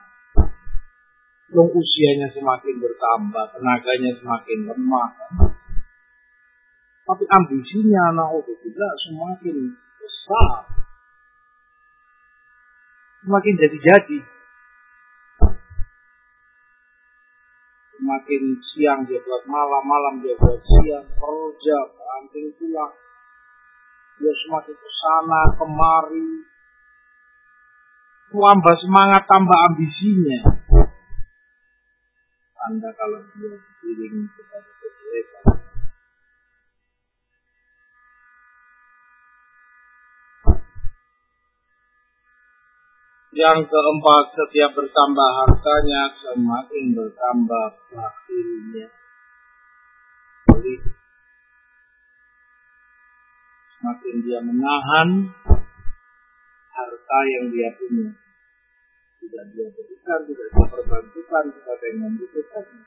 Usianya semakin bertambah, tenaganya semakin lemah. Tapi ambisinya tidak semakin besar. Semakin jadi-jadi. Semakin siang dia buat malam, malam dia buat siang, kerja, banting pulang. Dia semakin ke sana, kemari. Tambah semangat, tambah ambisinya. Anda kalau dia diiring kepada kejelekan, Yang keempat, setiap bertambah hartanya, semakin bertambah bakhilnya. Jadi, semakin dia menahan harta yang dia punya. Tidak dia berikan, tidak dia perbantukan kepada yang membutuhkannya.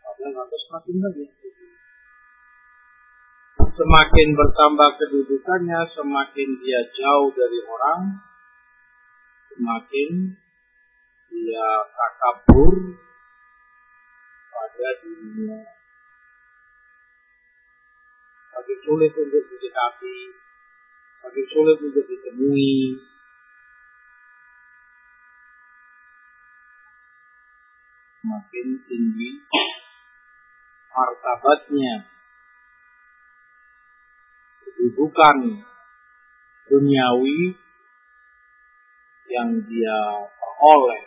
Padahal harus semakin banyak semakin bertambah kedudukannya, semakin dia jauh dari orang, semakin dia takabur pada dirinya. Semakin sulit untuk didekati, semakin sulit untuk ditemui. semakin tinggi martabatnya kedudukan duniawi yang dia peroleh.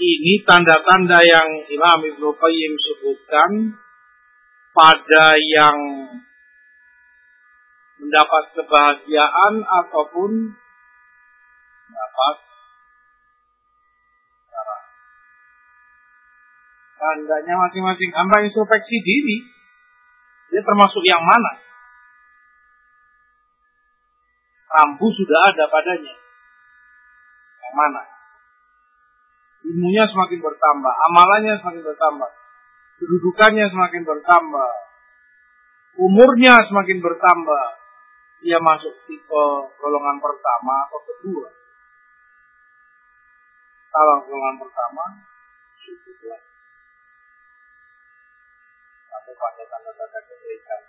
Ini tanda-tanda yang Imam Ibnu Qayyim sebutkan pada yang mendapat kebahagiaan ataupun mendapat tandanya masing-masing. Hamba introspeksi diri dia termasuk yang mana rambu sudah ada padanya yang mana ilmunya semakin bertambah amalannya semakin bertambah kedudukannya semakin bertambah umurnya semakin bertambah dia masuk tipe golongan pertama atau kedua. Kalau golongan pertama, syukurlah. Sampai pada tanda-tanda kebaikan.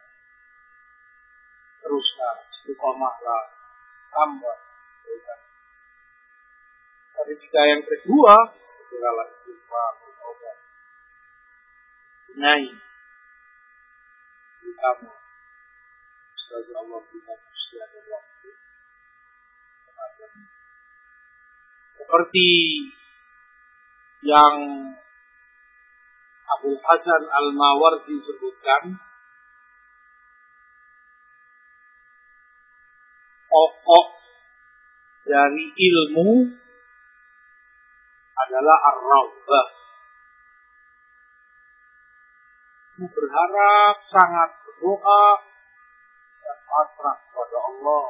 Teruskan, istiqomahlah, tambah kebaikan. Tapi jika yang kedua, segala istighfar, bertobat. Benahi. Kamu sebagai Allah berikan usia dan waktu seperti yang Abu Hasan Al-Mawardi sebutkan pokok dari ilmu adalah ar-rawbah berharap sangat berdoa pasrah kepada Allah.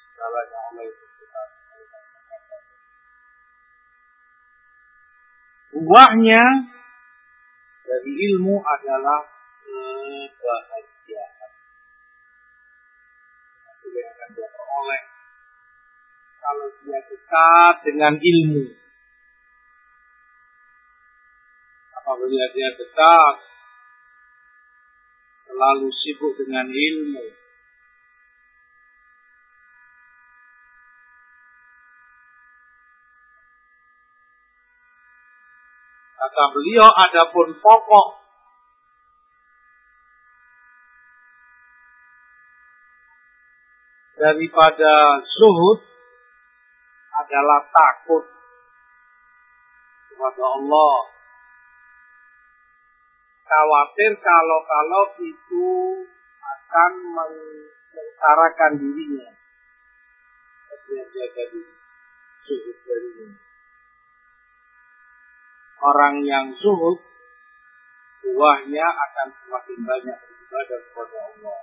Segalanya itu kita buahnya dari ilmu adalah kebahagiaan. Itu yang akan dia peroleh kalau dia dekat dengan ilmu. Apabila dia dekat selalu sibuk dengan ilmu Kata beliau adapun pokok daripada zuhud adalah takut kepada Allah. Khawatir kalau-kalau itu akan mengutarakan dirinya. Dia jaga diri. Zuhud darinya orang yang zuhud, buahnya akan semakin banyak beribadah kepada Allah.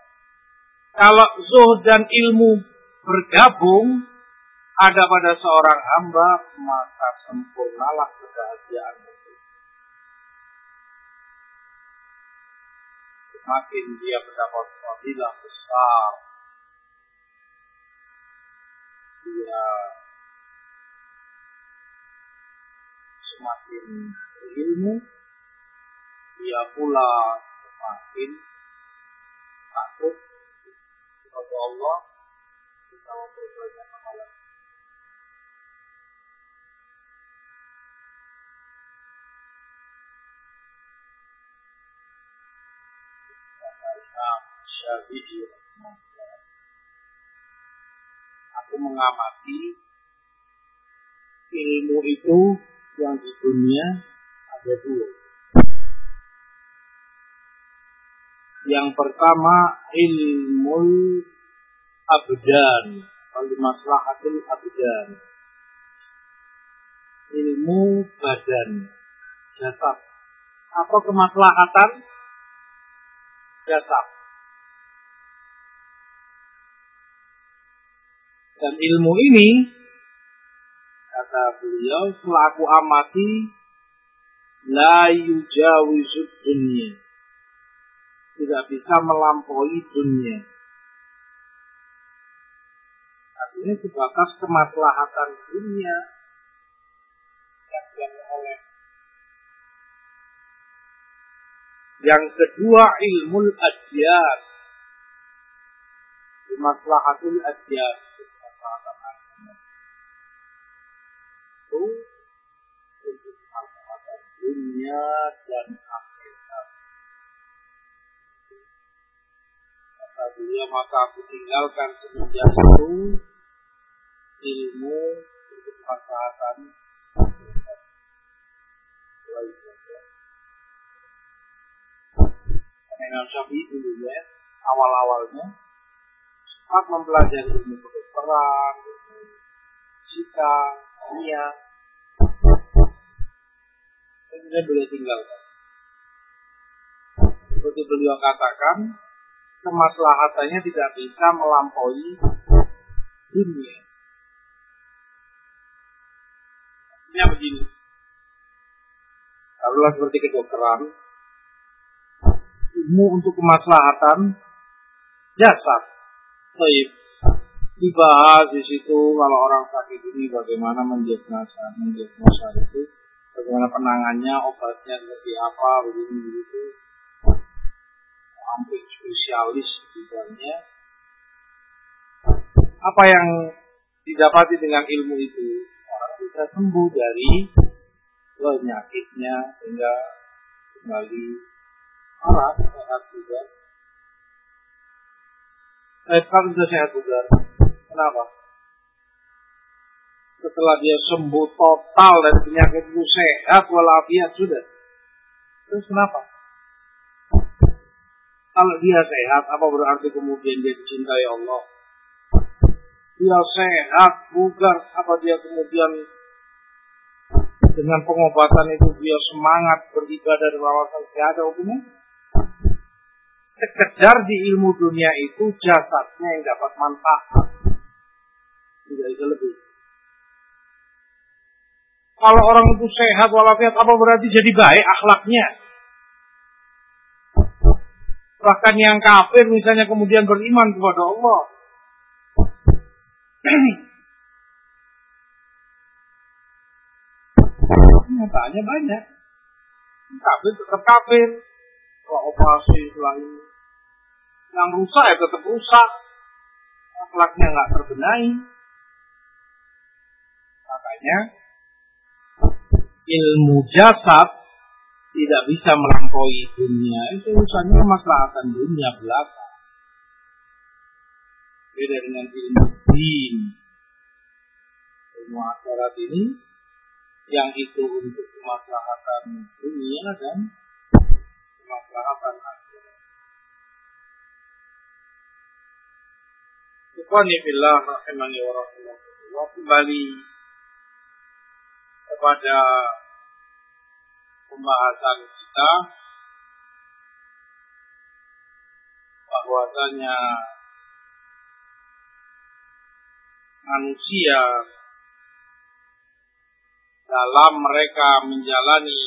Kalau zuhud dan ilmu bergabung ada pada seorang hamba, maka sempurnalah kebahagiaan itu. Semakin dia mendapat fadilah besar, dia semakin berilmu, dia pula semakin takut kepada Allah kita memperbanyak amalan. Syafi'i Aku mengamati ilmu itu yang di dunia ada dua. Yang pertama ilmu abdan, al-maslahatul abdan. Ilmu badan, jasad. Apa kemaslahatan? Jasad. Dan ilmu ini kata beliau selaku amati la yujawizud dunia tidak bisa melampaui dunia artinya sebatas kemaslahatan dunia yang oleh yang kedua ilmu adiyat maslahatul adiyat itu dunia dan akhirat. Kata dia maka aku tinggalkan semenjak itu ilmu untuk kemaslahatan Imam Syafi'i dulu ya, awal-awalnya saat mempelajari ilmu kedokteran, fisika, kimia, kemudian beliau tinggalkan. Seperti beliau katakan, kemaslahatannya tidak bisa melampaui dunia. Artinya begini. Taruhlah seperti kedokteran, ilmu untuk kemaslahatan jasad. Baik. Dibahas di situ kalau orang sakit ini bagaimana mendiagnosa, mendiagnosa itu, bagaimana penangannya, obatnya seperti apa, begini begitu. Hampir spesialis misalnya. Apa yang didapati dengan ilmu itu? Orang bisa sembuh dari penyakitnya sehingga kembali marah, sehat juga. Eh, sehat juga. Kenapa? Setelah dia sembuh total dari penyakit itu sehat walafiat sudah. Terus kenapa? Kalau dia sehat, apa berarti kemudian dia dicintai Allah? Dia sehat, bugar, apa dia kemudian dengan pengobatan itu dia semangat beribadah dan melakukan sehat hubungan? Sekedar di ilmu dunia itu jasadnya yang dapat manfaat. Tidak bisa lebih. Kalau orang itu sehat walafiat apa berarti jadi baik akhlaknya? Bahkan yang kafir misalnya kemudian beriman kepada Allah. Nyatanya banyak. Kafir tetap kafir. Kalau operasi selain yang rusak ya tetap rusak. Akhlaknya nggak terbenahi. Makanya ilmu jasad tidak bisa melampaui dunia. Itu urusannya kemaslahatan dunia belaka. Beda dengan ilmu din. Ilmu akhirat ini yang itu untuk kemaslahatan dunia dan kemaslahatan akhirat. Ikhwani rahimani wa rahimahullah kembali kepada pembahasan kita bahwasanya manusia dalam mereka menjalani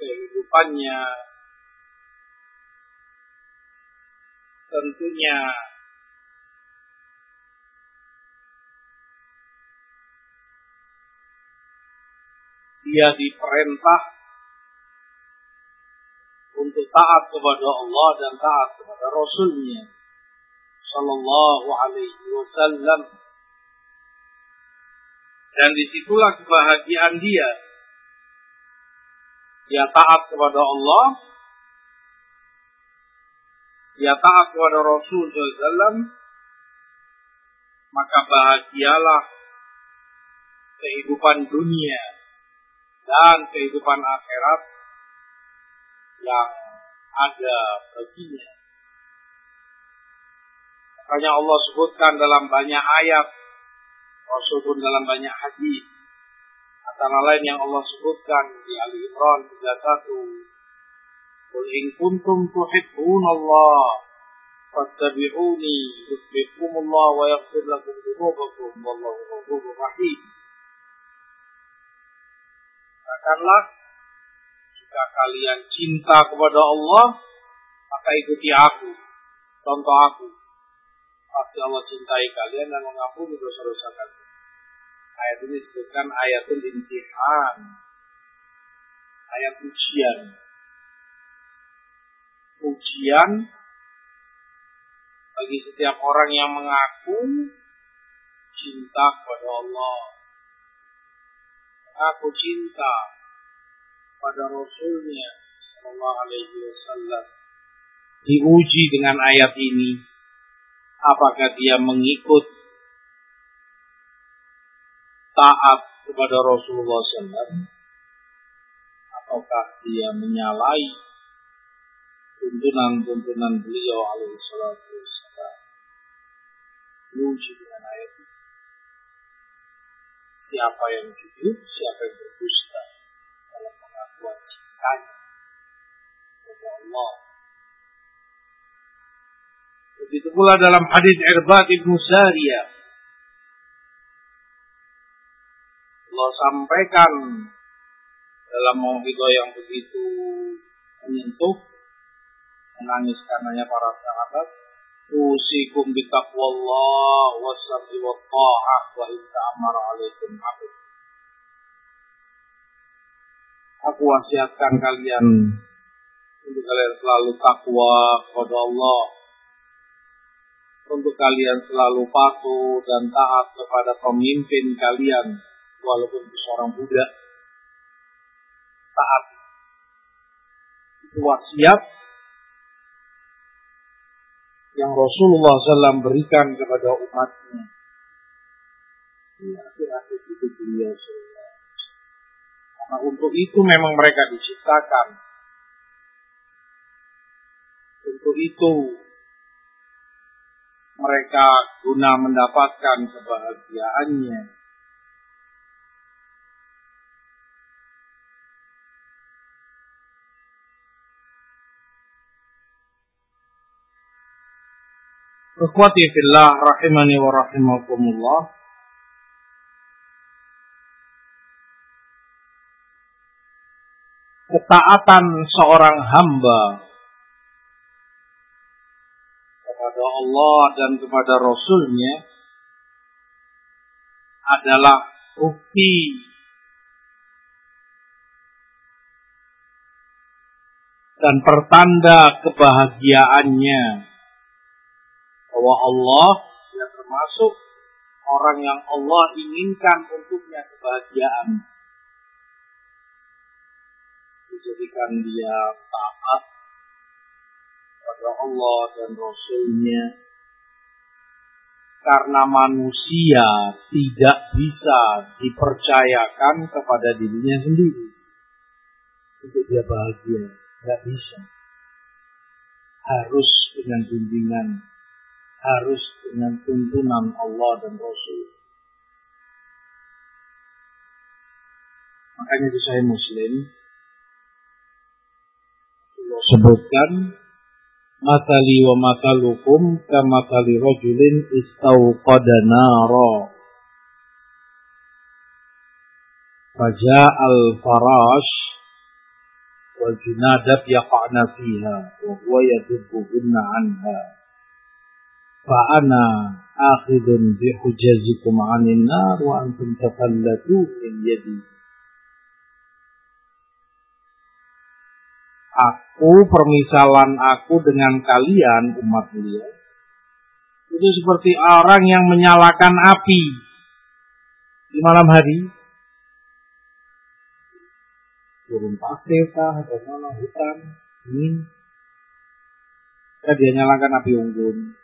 kehidupannya tentunya dia diperintah untuk taat kepada Allah dan taat kepada Rasulnya. Sallallahu Alaihi Wasallam. Dan di situlah kebahagiaan dia. Dia taat kepada Allah. Dia taat kepada Rasul SAW maka bahagialah kehidupan dunia dan kehidupan akhirat yang ada baginya. Makanya Allah sebutkan dalam banyak ayat, Rasul pun dalam banyak hadis. Antara lain yang Allah sebutkan di Ali Imran 31. Qul in kuntum tuhibbun Allah fattabi'uni yuhibbukum Allah wa yaghfir lakum dhunubakum wallahu ghafurur rahim. Katakanlah, jika kalian cinta kepada Allah, maka ikuti aku, contoh aku. Pasti Allah cintai kalian dan mengampuni dosa-dosa kalian. Ayat ini disebutkan ayatul intihan. Ayat ujian. Ujian bagi setiap orang yang mengaku cinta kepada Allah aku cinta pada Rasulnya Sallallahu Alaihi Wasallam. Diuji dengan ayat ini apakah dia mengikut taat kepada Rasulullah SAW ataukah dia menyalahi tuntunan-tuntunan beliau alaihi wassalam diuji dengan ayat ini siapa yang jujur, siapa yang berdusta dalam pengakuan cintanya kepada Allah. Begitu pula dalam hadis Irbad ibnu Sariyah. Allah sampaikan dalam mauhidah yang begitu menyentuh, menangis karenanya para sahabat, bitaqwallah wasabri wa ta'ah wa inta amara alaikum abid. Aku wasiatkan kalian untuk kalian selalu takwa kepada Allah. Untuk kalian selalu patuh dan taat kepada pemimpin kalian walaupun itu seorang budak. Taat. Itu wasiat yang Rasulullah SAW berikan kepada umatnya. Di akhir-akhir itu beliau Karena untuk itu memang mereka diciptakan. Untuk itu mereka guna mendapatkan kebahagiaannya. Ikhwati fillah rahimani wa rahimakumullah. Ketaatan seorang hamba kepada Allah dan kepada Rasulnya adalah bukti dan pertanda kebahagiaannya bahwa Allah yang termasuk orang yang Allah inginkan untuknya kebahagiaan. Dijadikan dia taat pada Allah dan Rasulnya. Karena manusia tidak bisa dipercayakan kepada dirinya sendiri. Untuk dia bahagia. Tidak bisa. Harus dengan bimbingan harus dengan tuntunan Allah dan Rasul. Makanya di saya Muslim Allah sebutkan Matali wa matalukum kamatali rajulin istauqada nara Faja al-farash wal junadat yaqa'na fiha wa huwa yadubbuhunna anha فأنا آخذ بحجزكم عن النار وأنتم تفلتوا من يدي Aku, permisalan aku dengan kalian, umat beliau, itu seperti orang yang menyalakan api di malam hari. Turun pasir kah, atau mana hutan, ini. Dia nyalakan api unggun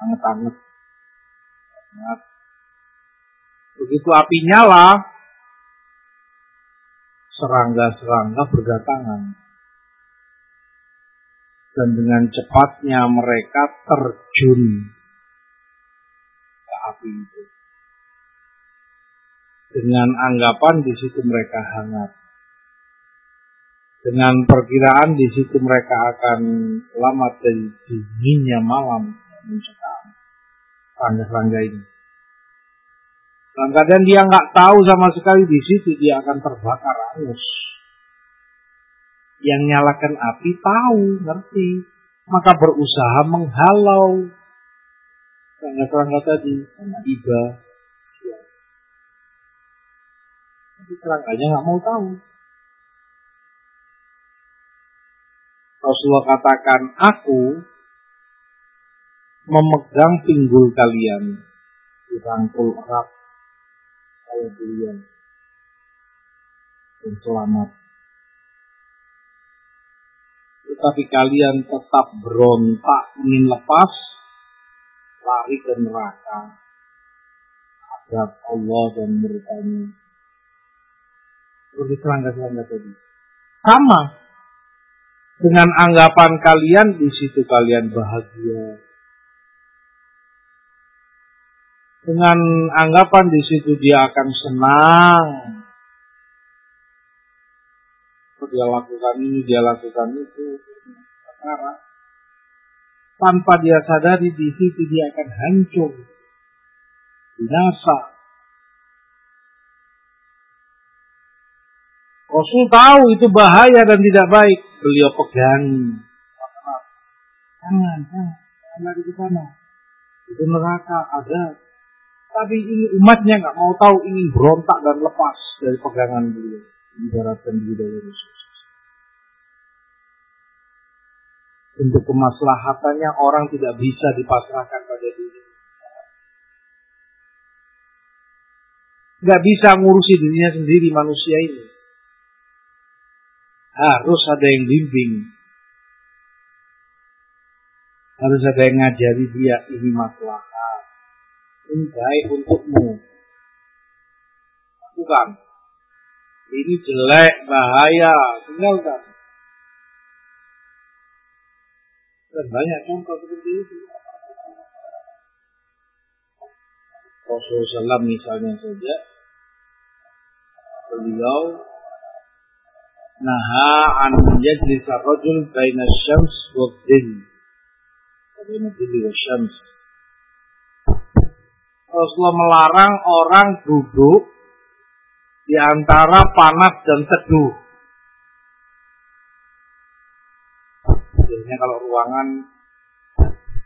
Anget-anget. Begitu api nyala, serangga-serangga berdatangan. Dan dengan cepatnya mereka terjun ke api itu. Dengan anggapan di situ mereka hangat. Dengan perkiraan di situ mereka akan selamat dari dinginnya malam serangga-serangga ini. Dan kadang dia nggak tahu sama sekali di situ dia akan terbakar hangus. Yang nyalakan api tahu, ngerti. Maka berusaha menghalau serangga-serangga tadi iba. Tapi serangganya nggak mau tahu. Rasulullah katakan, aku memegang pinggul kalian dirangkul erat Kalau beliau dan selamat. Tetapi kalian tetap berontak ingin lepas, lari ke neraka. Adab Allah dan murkanya. Seperti serangga-serangga tadi. Sama. Dengan anggapan kalian, di situ kalian bahagia. Dengan anggapan di situ dia akan senang. Dia lakukan ini, dia lakukan itu. Sekarang tanpa dia sadari di situ dia akan hancur, binasa. Rasul tahu itu bahaya dan tidak baik. Beliau pegangi. Jangan, jangan, jangan lari ke sana. Itu neraka ada. Tapi ini umatnya nggak mau tahu, ingin berontak dan lepas dari pegangan beliau. Ibaratkan dari Rasul. Untuk kemaslahatannya orang tidak bisa dipasrahkan pada diri. Nggak bisa ngurusi dirinya sendiri manusia ini. Harus ada yang bimbing. Harus ada yang ngajari dia ini maslahat. Ini baik untukmu. Lakukan. Ini jelek, bahaya. Tinggalkan. Dan banyak contoh seperti itu. Rasulullah SAW misalnya saja, beliau naha an yajlis rajul baina syams wa dhil. Baina dhil wa syams. Rasulullah melarang orang duduk di antara panas dan teduh. Biasanya kalau ruangan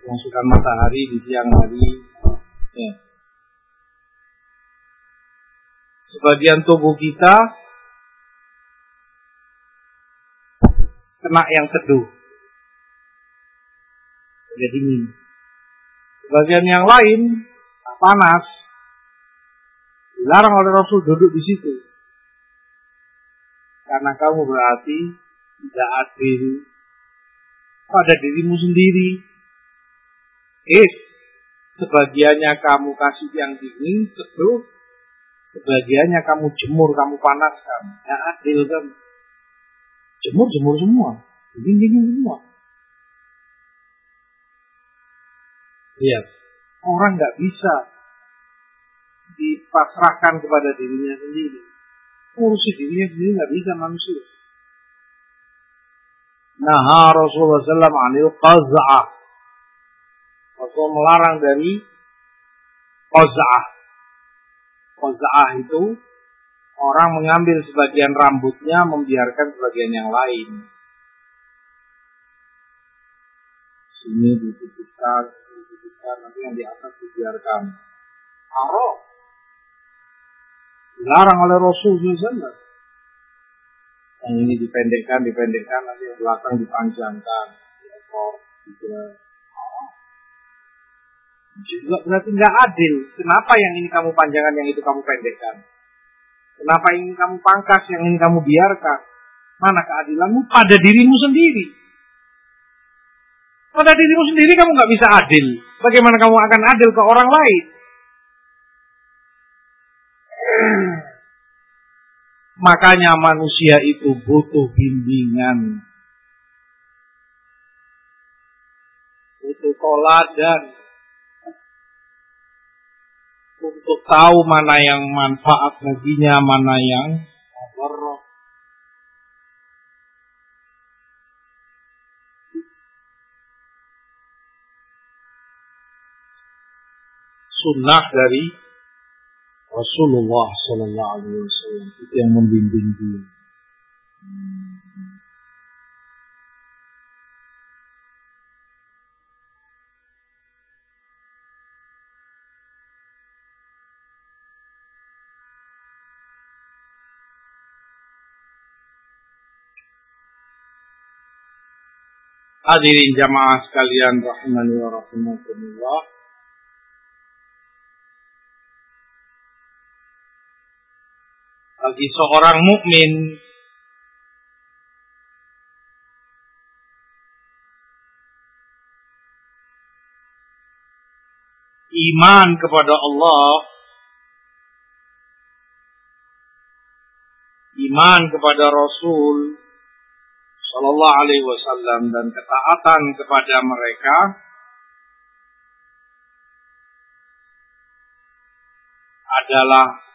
masukan matahari di siang hari, ya. sebagian tubuh kita kena yang teduh, jadi dingin. Sebagian yang lain panas, dilarang oleh Rasul duduk di situ. Karena kamu berarti tidak adil pada dirimu sendiri. Eh, sebagiannya kamu kasih yang dingin, teduh, sebagiannya kamu jemur, kamu panaskan. Ya adil kan. Jemur, jemur semua. Dingin, dingin semua. Lihat, orang nggak bisa dipasrahkan kepada dirinya sendiri. Ngurusi dirinya sendiri nggak bisa manusia. Nah Rasulullah SAW anil qaza'ah. Rasul melarang dari qaza'ah. Qaza'ah itu orang mengambil sebagian rambutnya membiarkan sebagian yang lain. Sini dititipkan, dititipkan, nanti yang di atas dibiarkan. Arok. Dilarang oleh Rasulullah SAW yang ini dipendekkan, dipendekkan, nanti yang belakang dipanjangkan, ekor juga. Juga berarti nggak adil. Kenapa yang ini kamu panjangkan, yang itu kamu pendekkan? Kenapa ini kamu pangkas, yang ini kamu biarkan? Mana keadilanmu pada dirimu sendiri? Pada dirimu sendiri kamu nggak bisa adil. Bagaimana kamu akan adil ke orang lain? Makanya manusia itu butuh bimbingan. Butuh toladan. Untuk tahu mana yang manfaat baginya, mana yang berroh. Sunnah dari Rasulullah Sallallahu Alaihi Wasallam itu yang membimbing dia. Hadirin jamaah sekalian rahimani wa rahimakumullah. Bagi seorang mukmin iman kepada Allah iman kepada Rasul Sallallahu Alaihi Wasallam dan ketaatan kepada mereka adalah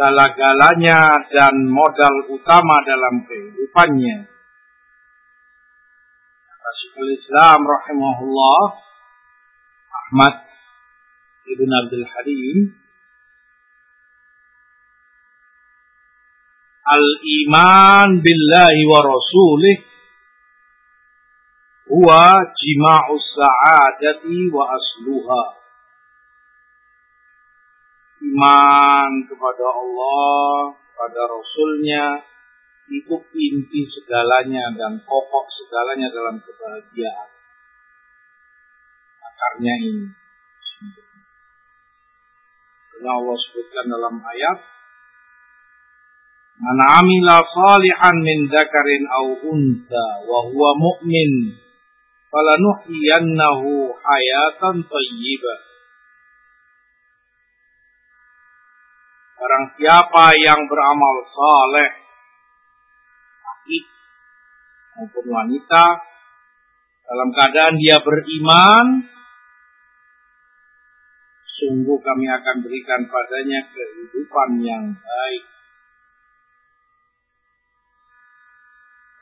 segala-galanya dan modal utama dalam kehidupannya. Rasulullah Islam rahimahullah Ahmad Ibn Abdul Harim Al-iman billahi wa rasulih huwa jima'us sa'adati wa asluha iman kepada Allah, kepada Rasulnya, itu inti segalanya dan pokok segalanya dalam kebahagiaan. Akarnya ini. Karena Allah sebutkan dalam ayat, Man amila salihan min zakarin au unta wa huwa mu'min falanuhyiyannahu hayatan tayyibah Barang siapa yang beramal saleh, laki maupun wanita, dalam keadaan dia beriman, sungguh kami akan berikan padanya kehidupan yang baik.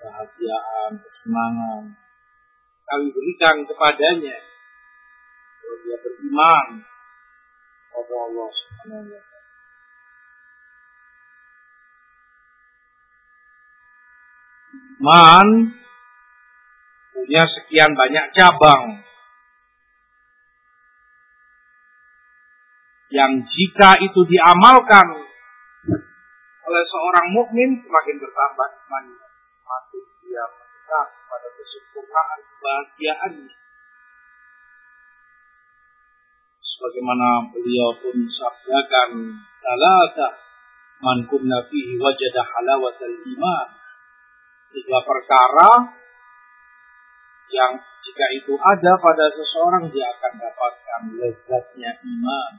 Kebahagiaan, kesenangan. Kami berikan kepadanya. Kalau dia beriman kepada Allah Subhanahu Man punya sekian banyak cabang yang jika itu diamalkan oleh seorang mukmin semakin bertambah imannya, semakin dia mendekat pada kesempurnaan kebahagiaan. Sebagaimana beliau pun sabdakan, "Salata man kunna fihi wajada halawatal iman." Tiga perkara yang jika itu ada pada seseorang dia akan dapatkan lezatnya iman.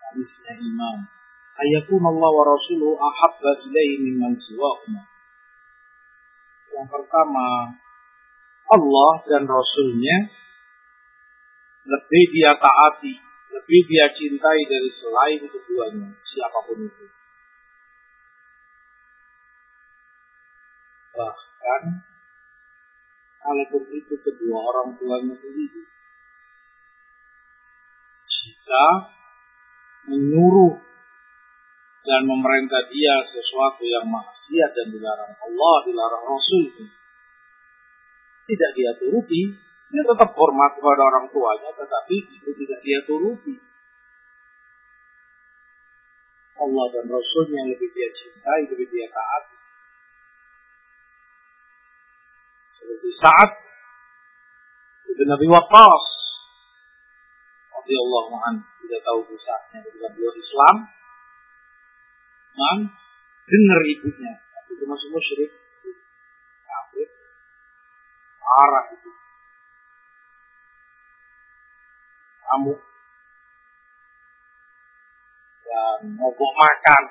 Manisnya iman. Ayakun Allah wa rasuluhu ahabba ilaihi mimman siwahuma. Yang pertama Allah dan Rasulnya lebih dia taati, lebih dia cintai dari selain keduanya, siapa pun itu. Bahkan kalaupun itu kedua orang tuanya sendiri. Jika menyuruh dan memerintah dia sesuatu yang maksiat dan dilarang Allah, dilarang Rasul tidak dia turuti, dia tetap hormat kepada orang tuanya, tetapi itu tidak dia turuti. Allah dan Rasulnya yang lebih dia cintai, lebih dia taati. Seperti Sa'ad Ibn Nabi Waqqas radhiyallahu anhu. Tidak tahu kisahnya ketika beliau Islam. Dan dengar ibunya itu masih musyrik. Kafir. Marah itu. Kamu. Dan mogok makan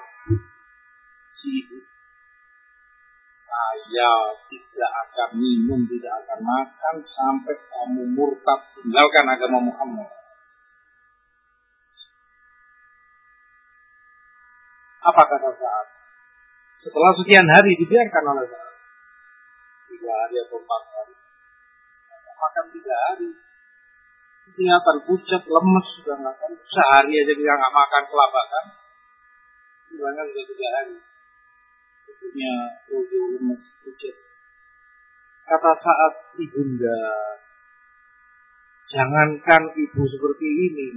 si ibu saya tidak akan minum, tidak akan makan sampai kamu murtad tinggalkan agama Muhammad. Apa kata saat? Setelah sekian hari dibiarkan oleh saat. Tiga hari atau empat hari. Makan tiga hari. Kelihatan pucat, lemes, sudah nggak kan. Sehari aja dia nggak makan kelabakan. Hilangnya sudah tiga hari punya wudhu lemes pucat. Kata saat ibunda, jangankan ibu seperti ini,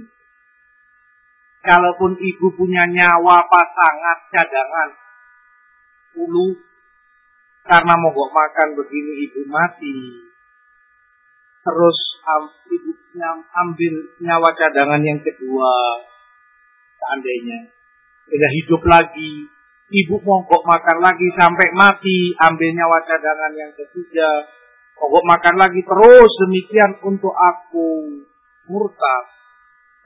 kalaupun ibu punya nyawa pasangan cadangan, ulu, karena mogok makan begini ibu mati, terus ibu ambil nyawa cadangan yang kedua, seandainya Sudah hidup lagi. Ibu mogok makan lagi sampai mati. Ambil nyawa cadangan yang ketiga. Mogok makan lagi terus demikian untuk aku murtad.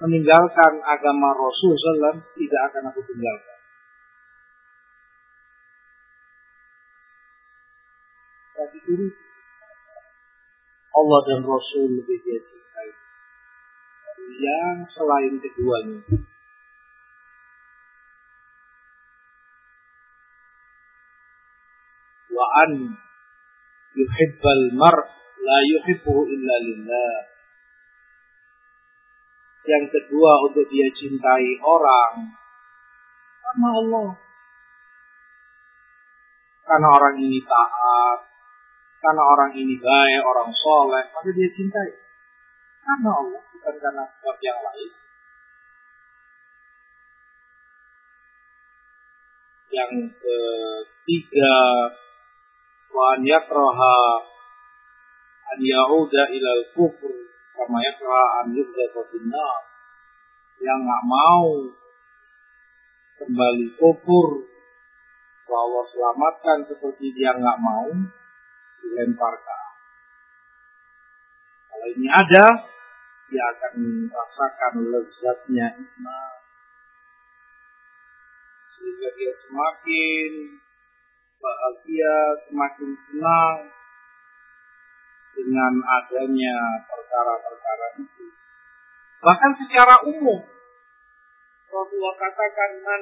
Meninggalkan agama Rasul SAW tidak akan aku tinggalkan. Tapi ini Allah dan Rasul lebih dia cintai. Yang selain keduanya. Wa an yuhibbal mar la yuhibbuhu illa lillah. Yang kedua untuk dia cintai orang karena Allah. Karena orang ini taat, karena orang ini baik, orang soleh, maka dia cintai. Karena Allah, bukan karena sebab yang lain. Yang ketiga, wa an yakraha an ya'uda ilal kufur kama yakraha an yang nggak mau kembali kufur Allah selamatkan seperti dia nggak mau dilemparkan. Kalau ini ada, dia akan merasakan lezatnya iman. Sehingga dia semakin bahagia, semakin senang dengan adanya perkara-perkara itu. Bahkan secara umum, Rasulullah katakan man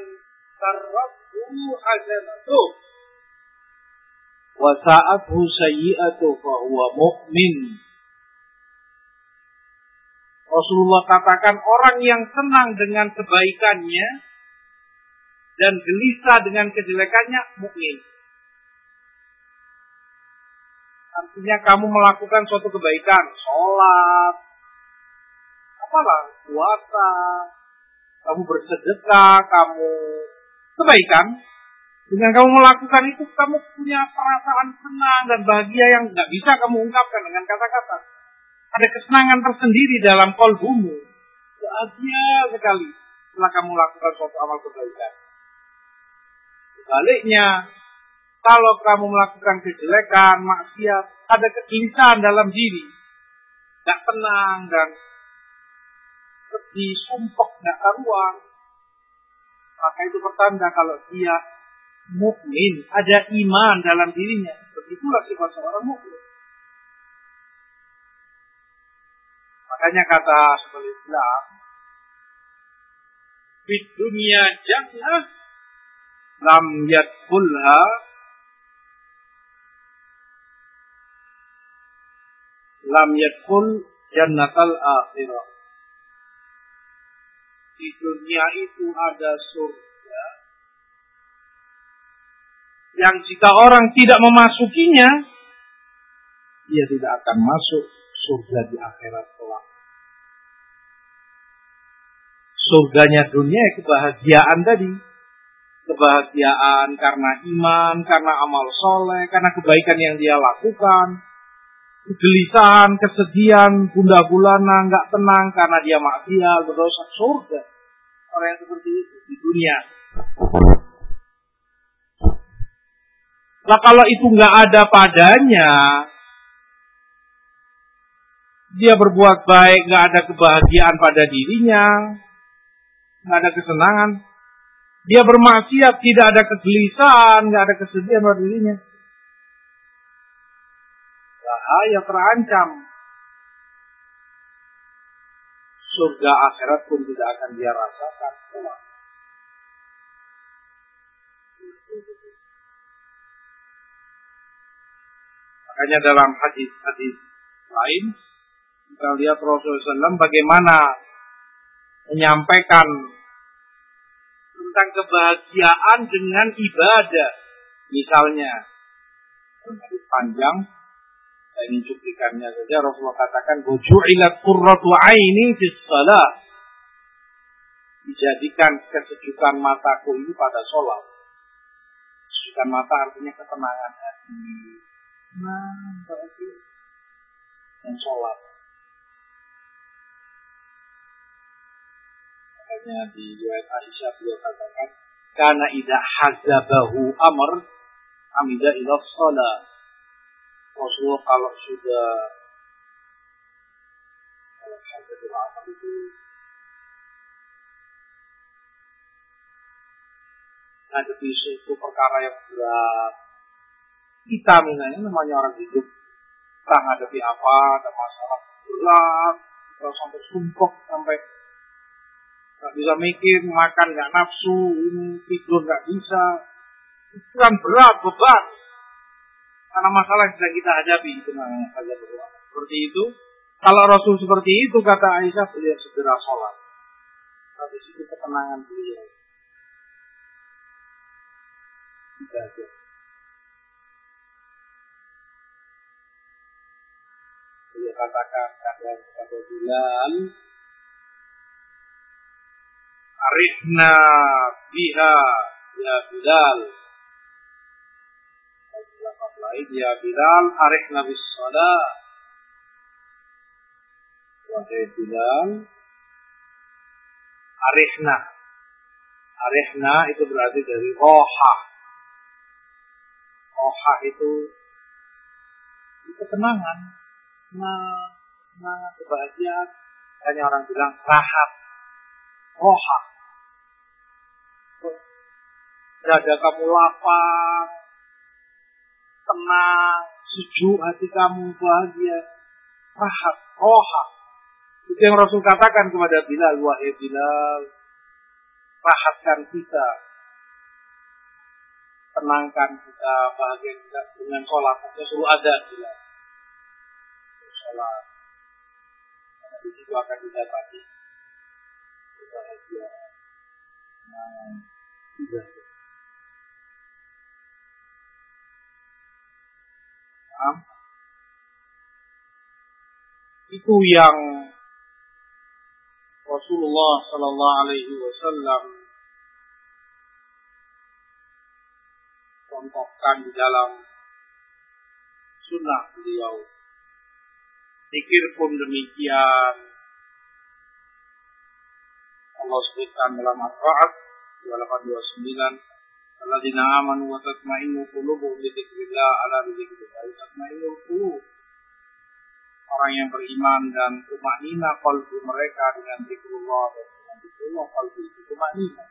sarrafu hasanatuh wa sa'athu sayyi'atu fa huwa mu'min. Rasulullah katakan orang yang senang dengan kebaikannya dan gelisah dengan kejelekannya mukmin. Artinya kamu melakukan suatu kebaikan, sholat, apalah, puasa, kamu bersedekah, kamu kebaikan, dengan kamu melakukan itu, kamu punya perasaan senang dan bahagia yang nggak bisa kamu ungkapkan dengan kata-kata. Ada kesenangan tersendiri dalam kolbumu. Bahagia sekali setelah kamu lakukan suatu amal kebaikan. Sebaliknya, kalau kamu melakukan kejelekan, maksiat, ada kegelisahan dalam diri. Gak tenang dan sedih, sumpah, gak karuan. Maka itu pertanda kalau dia mukmin, ada iman dalam dirinya. Begitulah sifat seorang mukmin. Makanya kata Syaikhul Islam, di dunia jannah lam yadkhulha lam yadkhul jannatal akhirah. Di dunia itu ada surga yang jika orang tidak memasukinya, dia tidak akan masuk surga di akhirat kelak. Surganya dunia kebahagiaan tadi. Kebahagiaan karena iman, karena amal soleh, karena kebaikan yang dia lakukan. Kegelisahan, kesedihan, bunda gulana, nggak tenang karena dia maksiat, berdosa surga. Orang yang seperti itu di dunia. Nah kalau itu nggak ada padanya, dia berbuat baik, nggak ada kebahagiaan pada dirinya, nggak ada kesenangan. Dia bermaksiat, tidak ada kegelisahan, nggak ada kesedihan pada dirinya. Bahaya terancam. Surga akhirat pun tidak akan dia rasakan. Makanya dalam hadis-hadis lain kita lihat Rasulullah SAW bagaimana menyampaikan tentang kebahagiaan dengan ibadah. Misalnya, panjang, saya ingin cuplikannya saja. Rasulullah katakan, Buju'ilat qurratu aini fis salat. Dijadikan kesejukan mataku ini pada sholat. Kesejukan mata artinya ketenangan hati, Nah, dan sholat. Makanya di riwayat Aisyah beliau katakan, karena idza hazabahu amr amida ila shalah. Rasul kalau sudah kalau hazabahu amr itu suatu perkara yang berat. Kita misalnya namanya orang hidup, kita ngadepi apa, ada masalah berat, kalau sampai sumpah, sampai nggak bisa mikir, makan nggak nafsu, ini tidur nggak bisa, itu kan berat, beban. Karena masalah yang sedang kita hadapi itu namanya saja berdoa. Seperti itu, kalau Rasul seperti itu kata Aisyah, beliau segera sholat. Tapi itu ketenangan beliau. Tidak Beliau katakan kadang pada bulan Arifna biha ya Bilal. Lain ya Bilal arifna bis salat. Wahai Bilal arifna. Arifna itu berarti dari roha. Roha itu ketenangan. Nah, nah kebahagiaan. Hanya orang bilang rahat. Roha dada kamu lapang, tenang, sejuk hati kamu bahagia, rahat, roha. Itu yang Rasul katakan kepada Bilal, wahai Bilal, rahatkan kita, tenangkan kita, bahagia kita dengan sholat. Selalu ada Bilal. Sholat. Karena di situ akan didapati bahagia. Nah, tidak. Itu yang Rasulullah Sallallahu Alaihi Wasallam contohkan di dalam sunnah beliau. Pikir pun demikian. Allah sebutkan dalam Al-Ra'ad 829 الذين آمنوا وتطمئن قلوبهم بذكر الله على بذكر الله تطمئن القلوب orang yang beriman dan tumaknina kalbu mereka dengan zikrullah dan dengan zikrullah kalbu itu tumaknina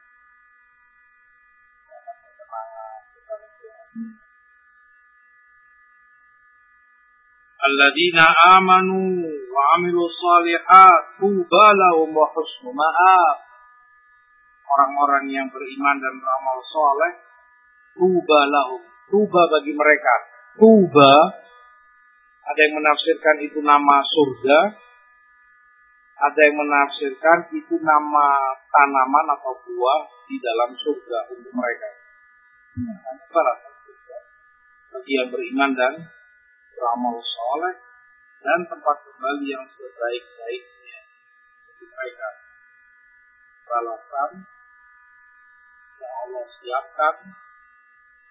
الذين آمنوا وعملوا الصالحات طوبى لهم وحسن مآب orang-orang yang beriman dan beramal soleh, tuba lahum, tuba bagi mereka. Tuba, ada yang menafsirkan itu nama surga, ada yang menafsirkan itu nama tanaman atau buah di dalam surga untuk mereka. Nah, bagi yang beriman dan beramal soleh dan tempat kembali yang sebaik-baiknya bagi mereka. Balasan yang Allah siapkan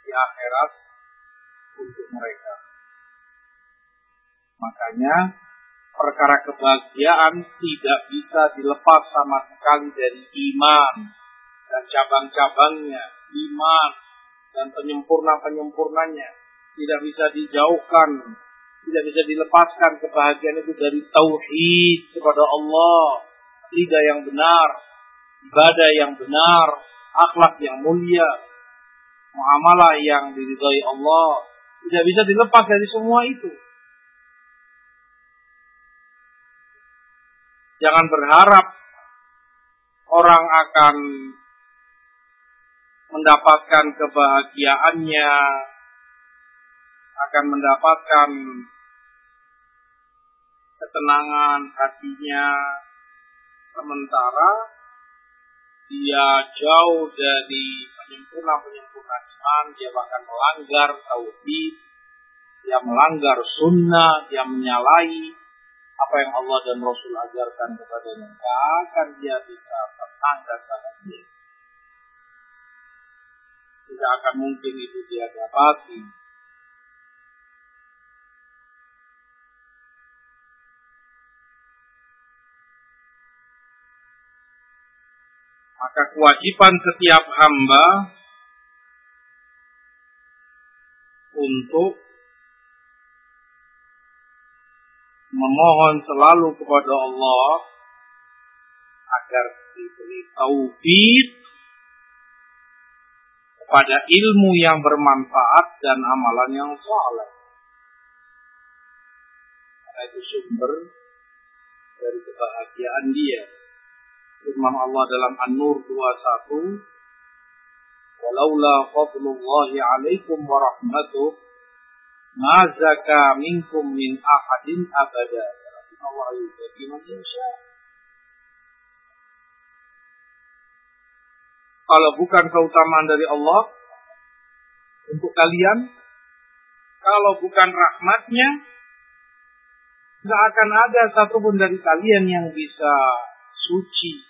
di akhirat untuk mereka. Makanya perkara kebahagiaan tidak bisa dilepas sama sekali dari iman dan cabang-cabangnya, iman dan penyempurna-penyempurnanya. Tidak bisa dijauhkan, tidak bisa dilepaskan kebahagiaan itu dari tauhid kepada Allah, tiga yang benar, ibadah yang benar, akhlak yang mulia, muamalah yang diridhai Allah, tidak bisa dilepas dari semua itu. Jangan berharap orang akan mendapatkan kebahagiaannya, akan mendapatkan ketenangan hatinya, sementara dia jauh dari penyempurna-penyempurna iman, dia bahkan melanggar tauhid, dia melanggar sunnah, dia menyalahi apa yang Allah dan Rasul ajarkan kepadanya. Akan dia bisa tenang dan bahagia. Tidak akan mungkin itu dia dapati Maka kewajiban setiap hamba untuk memohon selalu kepada Allah agar diberi taufik kepada ilmu yang bermanfaat dan amalan yang soleh. Karena itu sumber dari kebahagiaan dia. Firman Allah dalam An-Nur 21, "Walaula fadlullahi 'alaikum wa ma zaka minkum min ahadin abada." Allah yuzaki man Kalau bukan keutamaan dari Allah untuk kalian, kalau bukan rahmatnya, nggak akan ada satupun dari kalian yang bisa suci,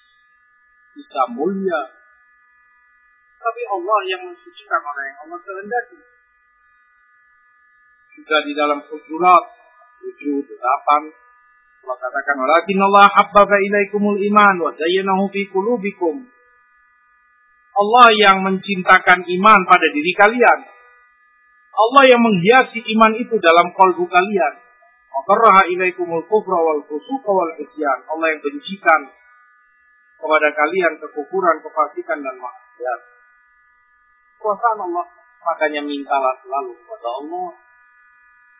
bisa mulia. Tapi Allah yang mensucikan orang yang Allah kehendaki. Juga di dalam surat 7, 8, Allah katakan, Walakin Allah habbaba ilaikumul iman wa zayyanahu fi qulubikum Allah yang mencintakan iman pada diri kalian. Allah yang menghiasi iman itu dalam kalbu kalian. Ilaikumul kufra wal wal isyan. Allah yang bencikan kepada kalian kekufuran, kefasikan dan maksiat. Kuasaan Allah, makanya mintalah selalu kepada Allah.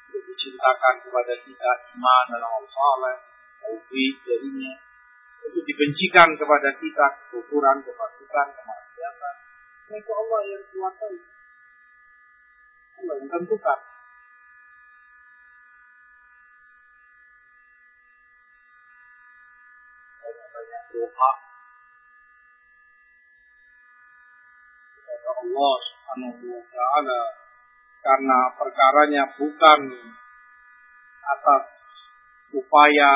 Untuk dicintakan kepada kita iman dan amal saleh, taufik darinya, untuk dibencikan kepada kita kekufuran, kefasikan, kemaksiatan. Itu Allah yang kuasai. Allah yang tentukan. Banyak-banyak doa kepada Allah Subhanahu wa taala karena perkaranya bukan atas upaya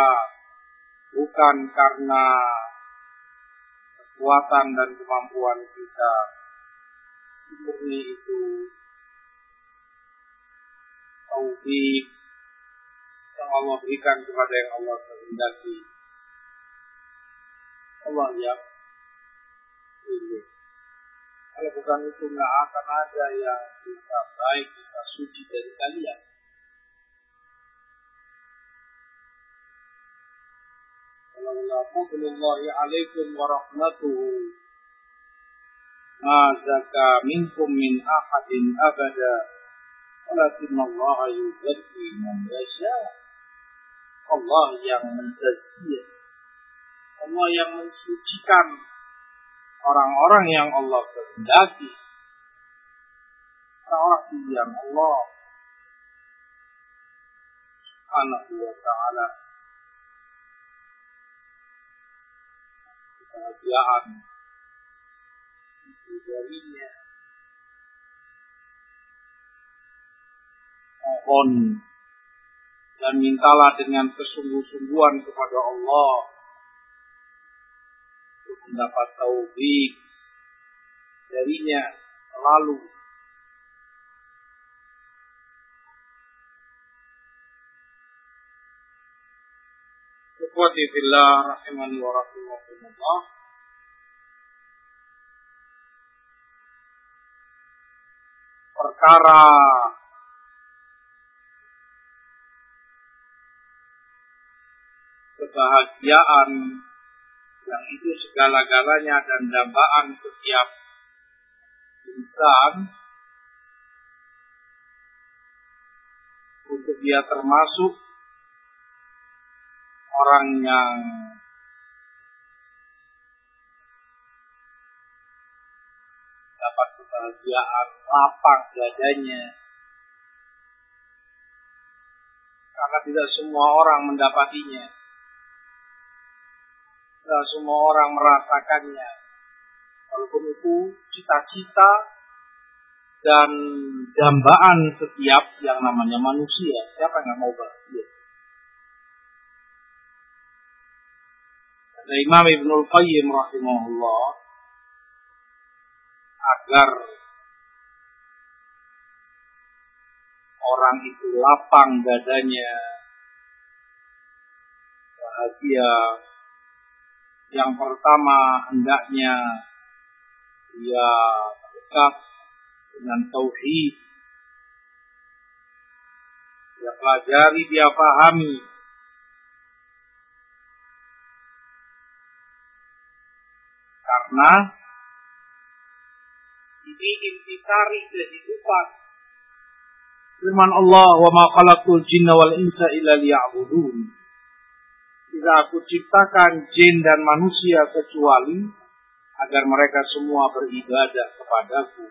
bukan karena kekuatan dan kemampuan kita murni itu taufik yang Allah berikan kepada yang Allah kehendaki. Allah ya ini. Kalau bukan itu nggak akan ada yang bisa baik, bisa suci dari kalian. Walau fadlullahi alaikum minkum min ahadin abada. Walakin Allah yuzakki man yasha. Allah yang mentazkiyah Allah yang mensucikan orang-orang yang Allah kehendaki. Orang-orang yang Allah Subhanahu wa ta'ala. Kebahagiaan. Darinya. Mohon dan mintalah dengan kesungguh-sungguhan kepada Allah untuk mendapat taufik darinya selalu. Ikhwati fillah rahimani wa rahimakumullah. Perkara kebahagiaan yang itu segala-galanya dan dambaan setiap insan untuk dia termasuk orang yang dapat kebahagiaan lapang dadanya. Karena tidak semua orang mendapatinya. Tidak semua orang merasakannya. Walaupun itu cita-cita dan dambaan setiap yang namanya manusia. Siapa yang mau bahagia? Kata Imam Ibnul Qayyim rahimahullah agar orang itu lapang dadanya, bahagia. Yang pertama hendaknya dia dekat dengan tauhid. Dia pelajari, dia pahami. Karena ini intisari kehidupan. Firman Allah, "Wa ma khalaqtul jinna wal insa illa liya'budun." Tidak aku ciptakan jin dan manusia kecuali agar mereka semua beribadah kepadaku.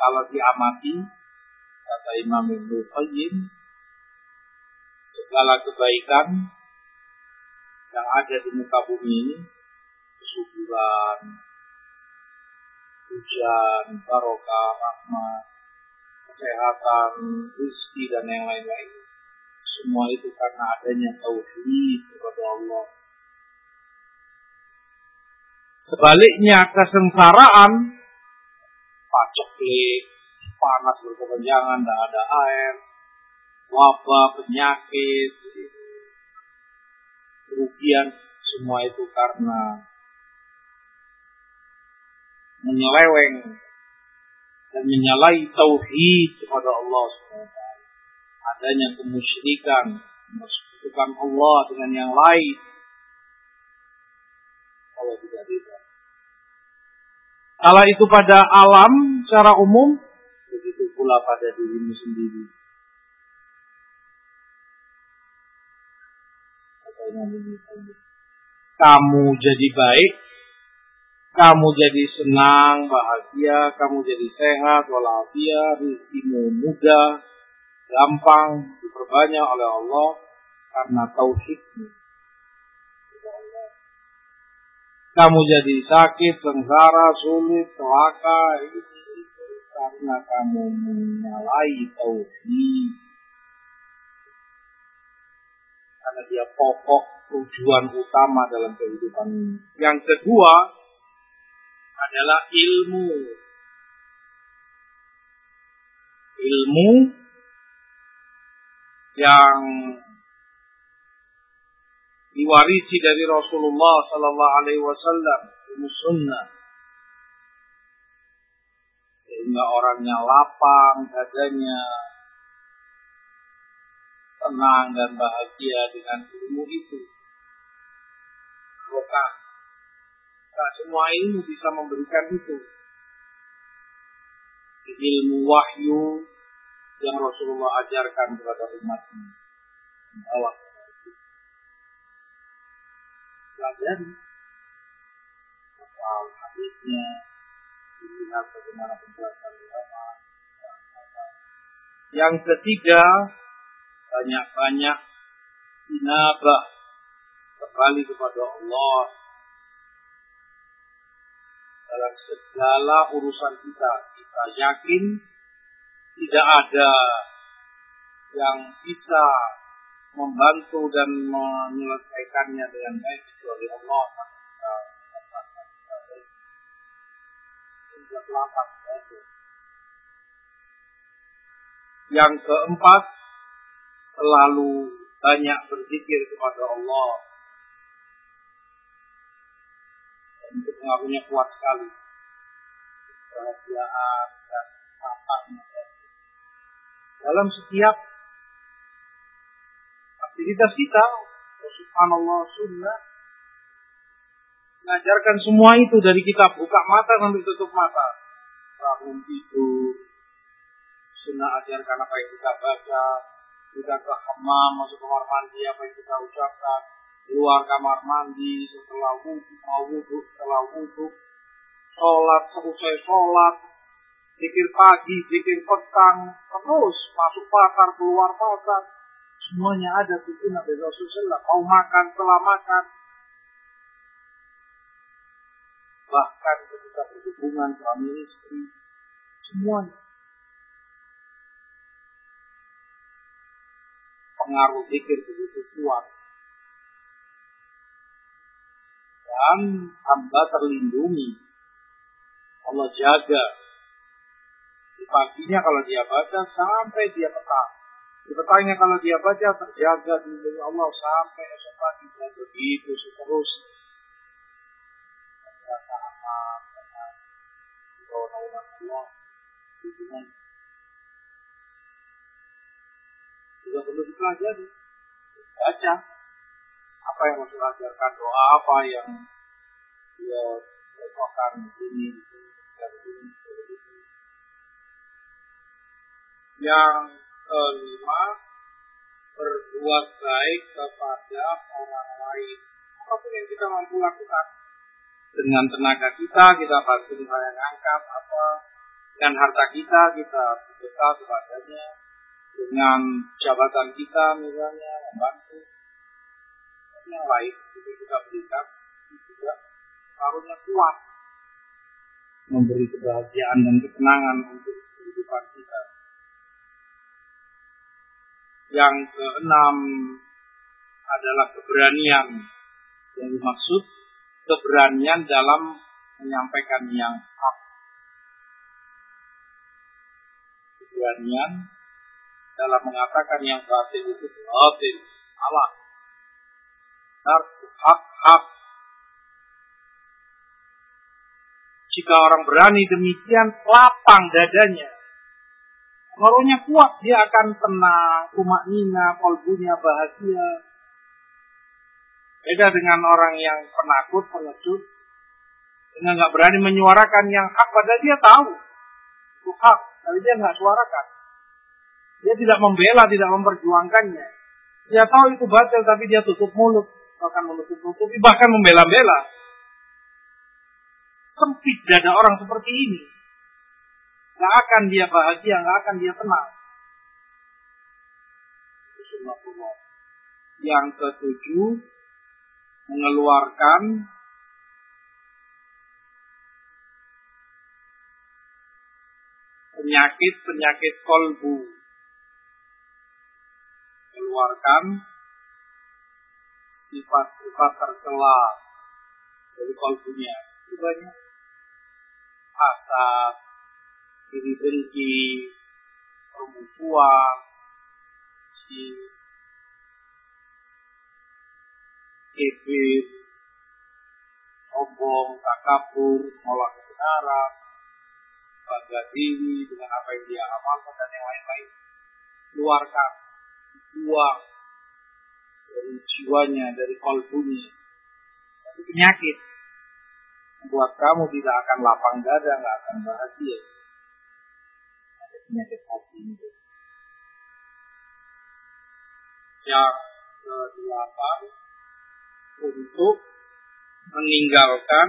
Kalau diamati, kata Imam Ibnu Qayyim, segala kebaikan yang ada di muka bumi ini, kesuburan, hujan, barokah, rahmat, kesehatan, rezeki dan yang lain-lain. Semua itu karena adanya tauhid kepada Allah. Sebaliknya kesengsaraan, paceklik, panas berkepanjangan, tidak ada air, wabah, penyakit, kerugian, semua itu karena menyeleweng dan menyalahi tauhid kepada Allah SWT. Adanya kemusyrikan, mempersekutukan Allah dengan yang lain. Allah tidak bisa. Kalau itu pada alam secara umum, begitu pula pada dirimu sendiri. Kamu jadi baik, kamu jadi senang, bahagia, kamu jadi sehat, walafiat, rezekimu mudah, gampang, diperbanyak oleh Allah karena tauhidmu. Kamu jadi sakit, sengsara, sulit, celaka, itu karena kamu menyalahi tauhid. Karena dia pokok tujuan utama dalam kehidupan ini. Yang kedua, adalah ilmu. Ilmu yang diwarisi dari Rasulullah Sallallahu Alaihi Wasallam, ilmu sunnah, sehingga orangnya lapang dadanya, tenang dan bahagia dengan ilmu itu. Rokah Nah, semua ilmu bisa memberikan itu. Ilmu wahyu yang Rasulullah ajarkan kepada umatnya. Membawa pelajari soal hadisnya, dilihat bagaimana penjelasan ulama. Yang ketiga, banyak-banyak inabah kembali kepada Allah dalam segala urusan kita. Kita yakin tidak ada yang bisa membantu dan menyelesaikannya dengan baik kecuali Allah. Yang keempat, selalu banyak berzikir kepada Allah untuk pengaruhnya kuat sekali. Dan apa Dalam setiap aktivitas kita, subhanallah sunnah, mengajarkan semua itu dari kita. Buka mata sampai tutup mata. Bangun tidur, sunnah ajarkan apa yang kita baca, kita ke hamam, masuk kamar mandi, apa yang kita ucapkan, keluar kamar mandi setelah wudhu, mau wudhu, setelah wudhu, sholat, selesai sholat, pikir pagi, pikir petang, terus masuk pasar, keluar pasar, semuanya ada tujuan Nabi Rasulullah. Mau makan, setelah makan, bahkan ketika berhubungan suami istri, semuanya. Pengaruh pikir begitu kuat dan hamba terlindungi. Allah jaga. Di paginya kalau dia baca sampai dia petang. Bertanya kalau dia baca terjaga di Allah sampai esok pagi dan begitu seterusnya. Rasa aman, tenang, di bawah naungan Allah, hubungan. Juga perlu dipelajari, baca apa yang Rasul ajarkan, doa apa yang dia lakukan ini, dan ini, Yang kelima, berbuat baik kepada orang lain. Apa pun yang kita mampu lakukan. Dengan tenaga kita, kita bantu misalnya ngangkat apa. Dengan harta kita, kita berdoa kepadanya. Dengan jabatan kita misalnya, membantu. Yang lain, itu kita berikan. Juga harusnya kuat. Memberi kebahagiaan dan ketenangan untuk kehidupan kita. Yang keenam adalah keberanian. Yang dimaksud keberanian dalam menyampaikan yang hak. Keberanian dalam mengatakan yang batin itu batin, salah. Benar, hak-hak. Jika orang berani demikian, lapang dadanya Rohnya kuat, dia akan tenang, rumah nina, kolbunya bahagia. Beda dengan orang yang penakut, pengecut, dengan nggak berani menyuarakan yang hak, padahal dia tahu itu hak, tapi dia nggak suarakan. Dia tidak membela, tidak memperjuangkannya. Dia tahu itu batil, tapi dia tutup mulut, bahkan menutup-tutupi, bahkan membela-bela. Sempit dada orang seperti ini. Nggak akan dia bahagia, nggak akan dia tenang. Yang ketujuh, mengeluarkan penyakit-penyakit kolbu. Keluarkan sifat-sifat tercela dari kolbunya. Itu banyak. Hasad, iri dengki, permusuhan, si kebir, sombong, takabur, menolak kebenaran, bangga diri dengan apa yang dia amalkan dan yang lain-lain. Keluarkan, buang dari jiwanya, dari kalbunya. Tapi penyakit membuat kamu tidak akan lapang dada, nggak akan bahagia penyakit hati itu. Yang kedelapan untuk meninggalkan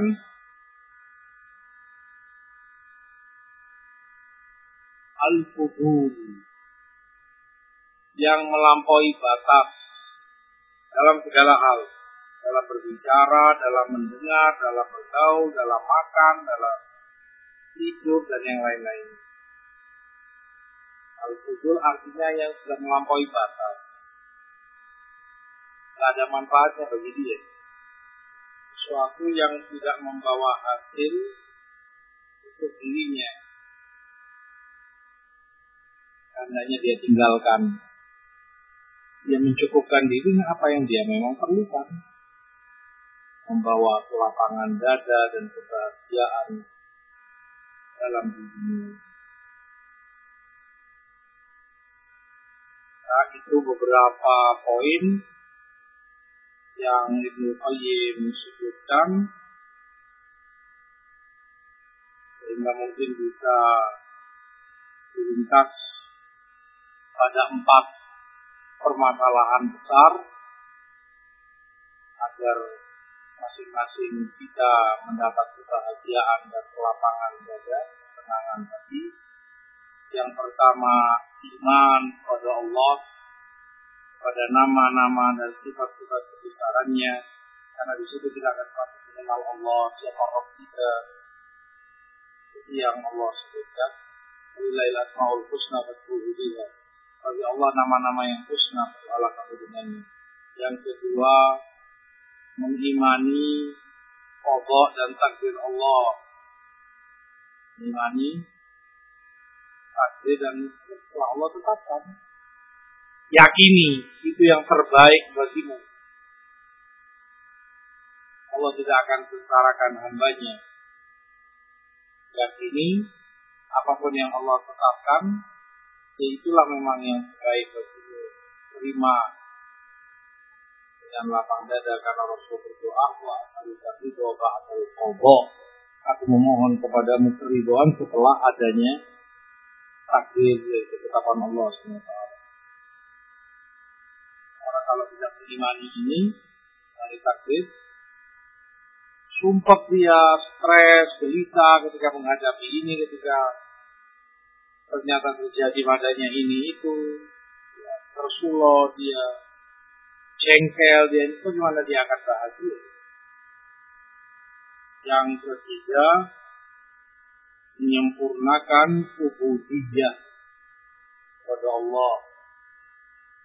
al-fudul yang melampaui batas dalam segala hal dalam berbicara, dalam mendengar, dalam bergaul, dalam makan, dalam tidur dan yang lain-lain. Al-Fudul artinya yang sudah melampaui batas. Tidak ada manfaatnya bagi dia. Sesuatu yang tidak membawa hasil untuk dirinya. Karenanya dia tinggalkan. Dia mencukupkan dirinya apa yang dia memang perlukan. Membawa kelapangan dada dan kebahagiaan dalam dirinya. Nah, itu beberapa poin yang Ibnu Qayyim sebutkan sehingga mungkin bisa diringkas pada empat permasalahan besar agar masing-masing kita mendapat kebahagiaan dan kelapangan dada, ketenangan hati. Yang pertama iman pada Allah, pada nama-nama dan sifat-sifat kebesarannya, karena di situ kita akan pasti mengenal Allah, siapa Rabb kita, yang Allah sebutkan. Walillahi asmaul husna biha. Bagi Allah nama-nama yang husna, Allah kamu. Yang kedua, mengimani Allah dan takdir Allah. Mengimani takdir dan telah Allah tetapkan. yakini itu yang terbaik bagimu. Allah tidak akan sengsarakan hambanya. Yakini apa pun yang Allah tetapkan, ya itulah memang yang terbaik bagimu. Terima dengan lapang dada karena Rasul berdoa wa tadi doa atau kobo. Aku memohon kepadamu keriduan setelah adanya takdir ketetapan Allah SWT. Karena kalau tidak mengimani ini dari takdir, sumpah dia stres, gelisah ketika menghadapi ini, ketika ternyata terjadi padanya ini itu, ya, tersulo dia, jengkel dia, itu gimana dia akan bahagia? Yang ketiga, menyempurnakan ubudiyah kepada Allah.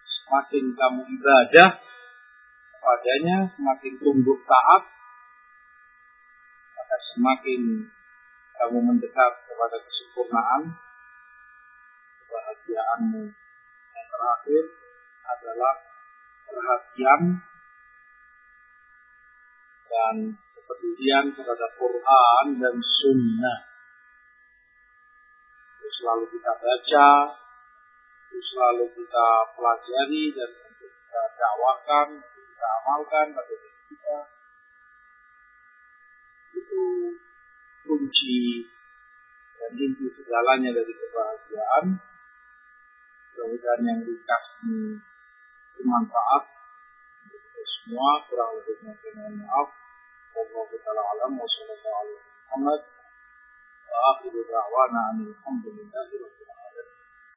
Semakin kamu ibadah kepadanya, semakin tunduk taat, maka semakin kamu mendekat kepada kesempurnaan kebahagiaanmu. Yang terakhir adalah perhatian dan kepedulian kepada Quran dan Sunnah selalu kita baca, itu selalu kita pelajari dan untuk kita dakwakan, kita amalkan pada diri kita. Itu kunci dan inti segalanya dari kebahagiaan mudah-mudahan yang dikasih hmm. bermanfaat. Untuk semua kurang lebihnya dengan maaf. Semoga taala alam. Wa sallallahu alaihi wa sallam wa akhiru da'wana alhamdulillahi rabbil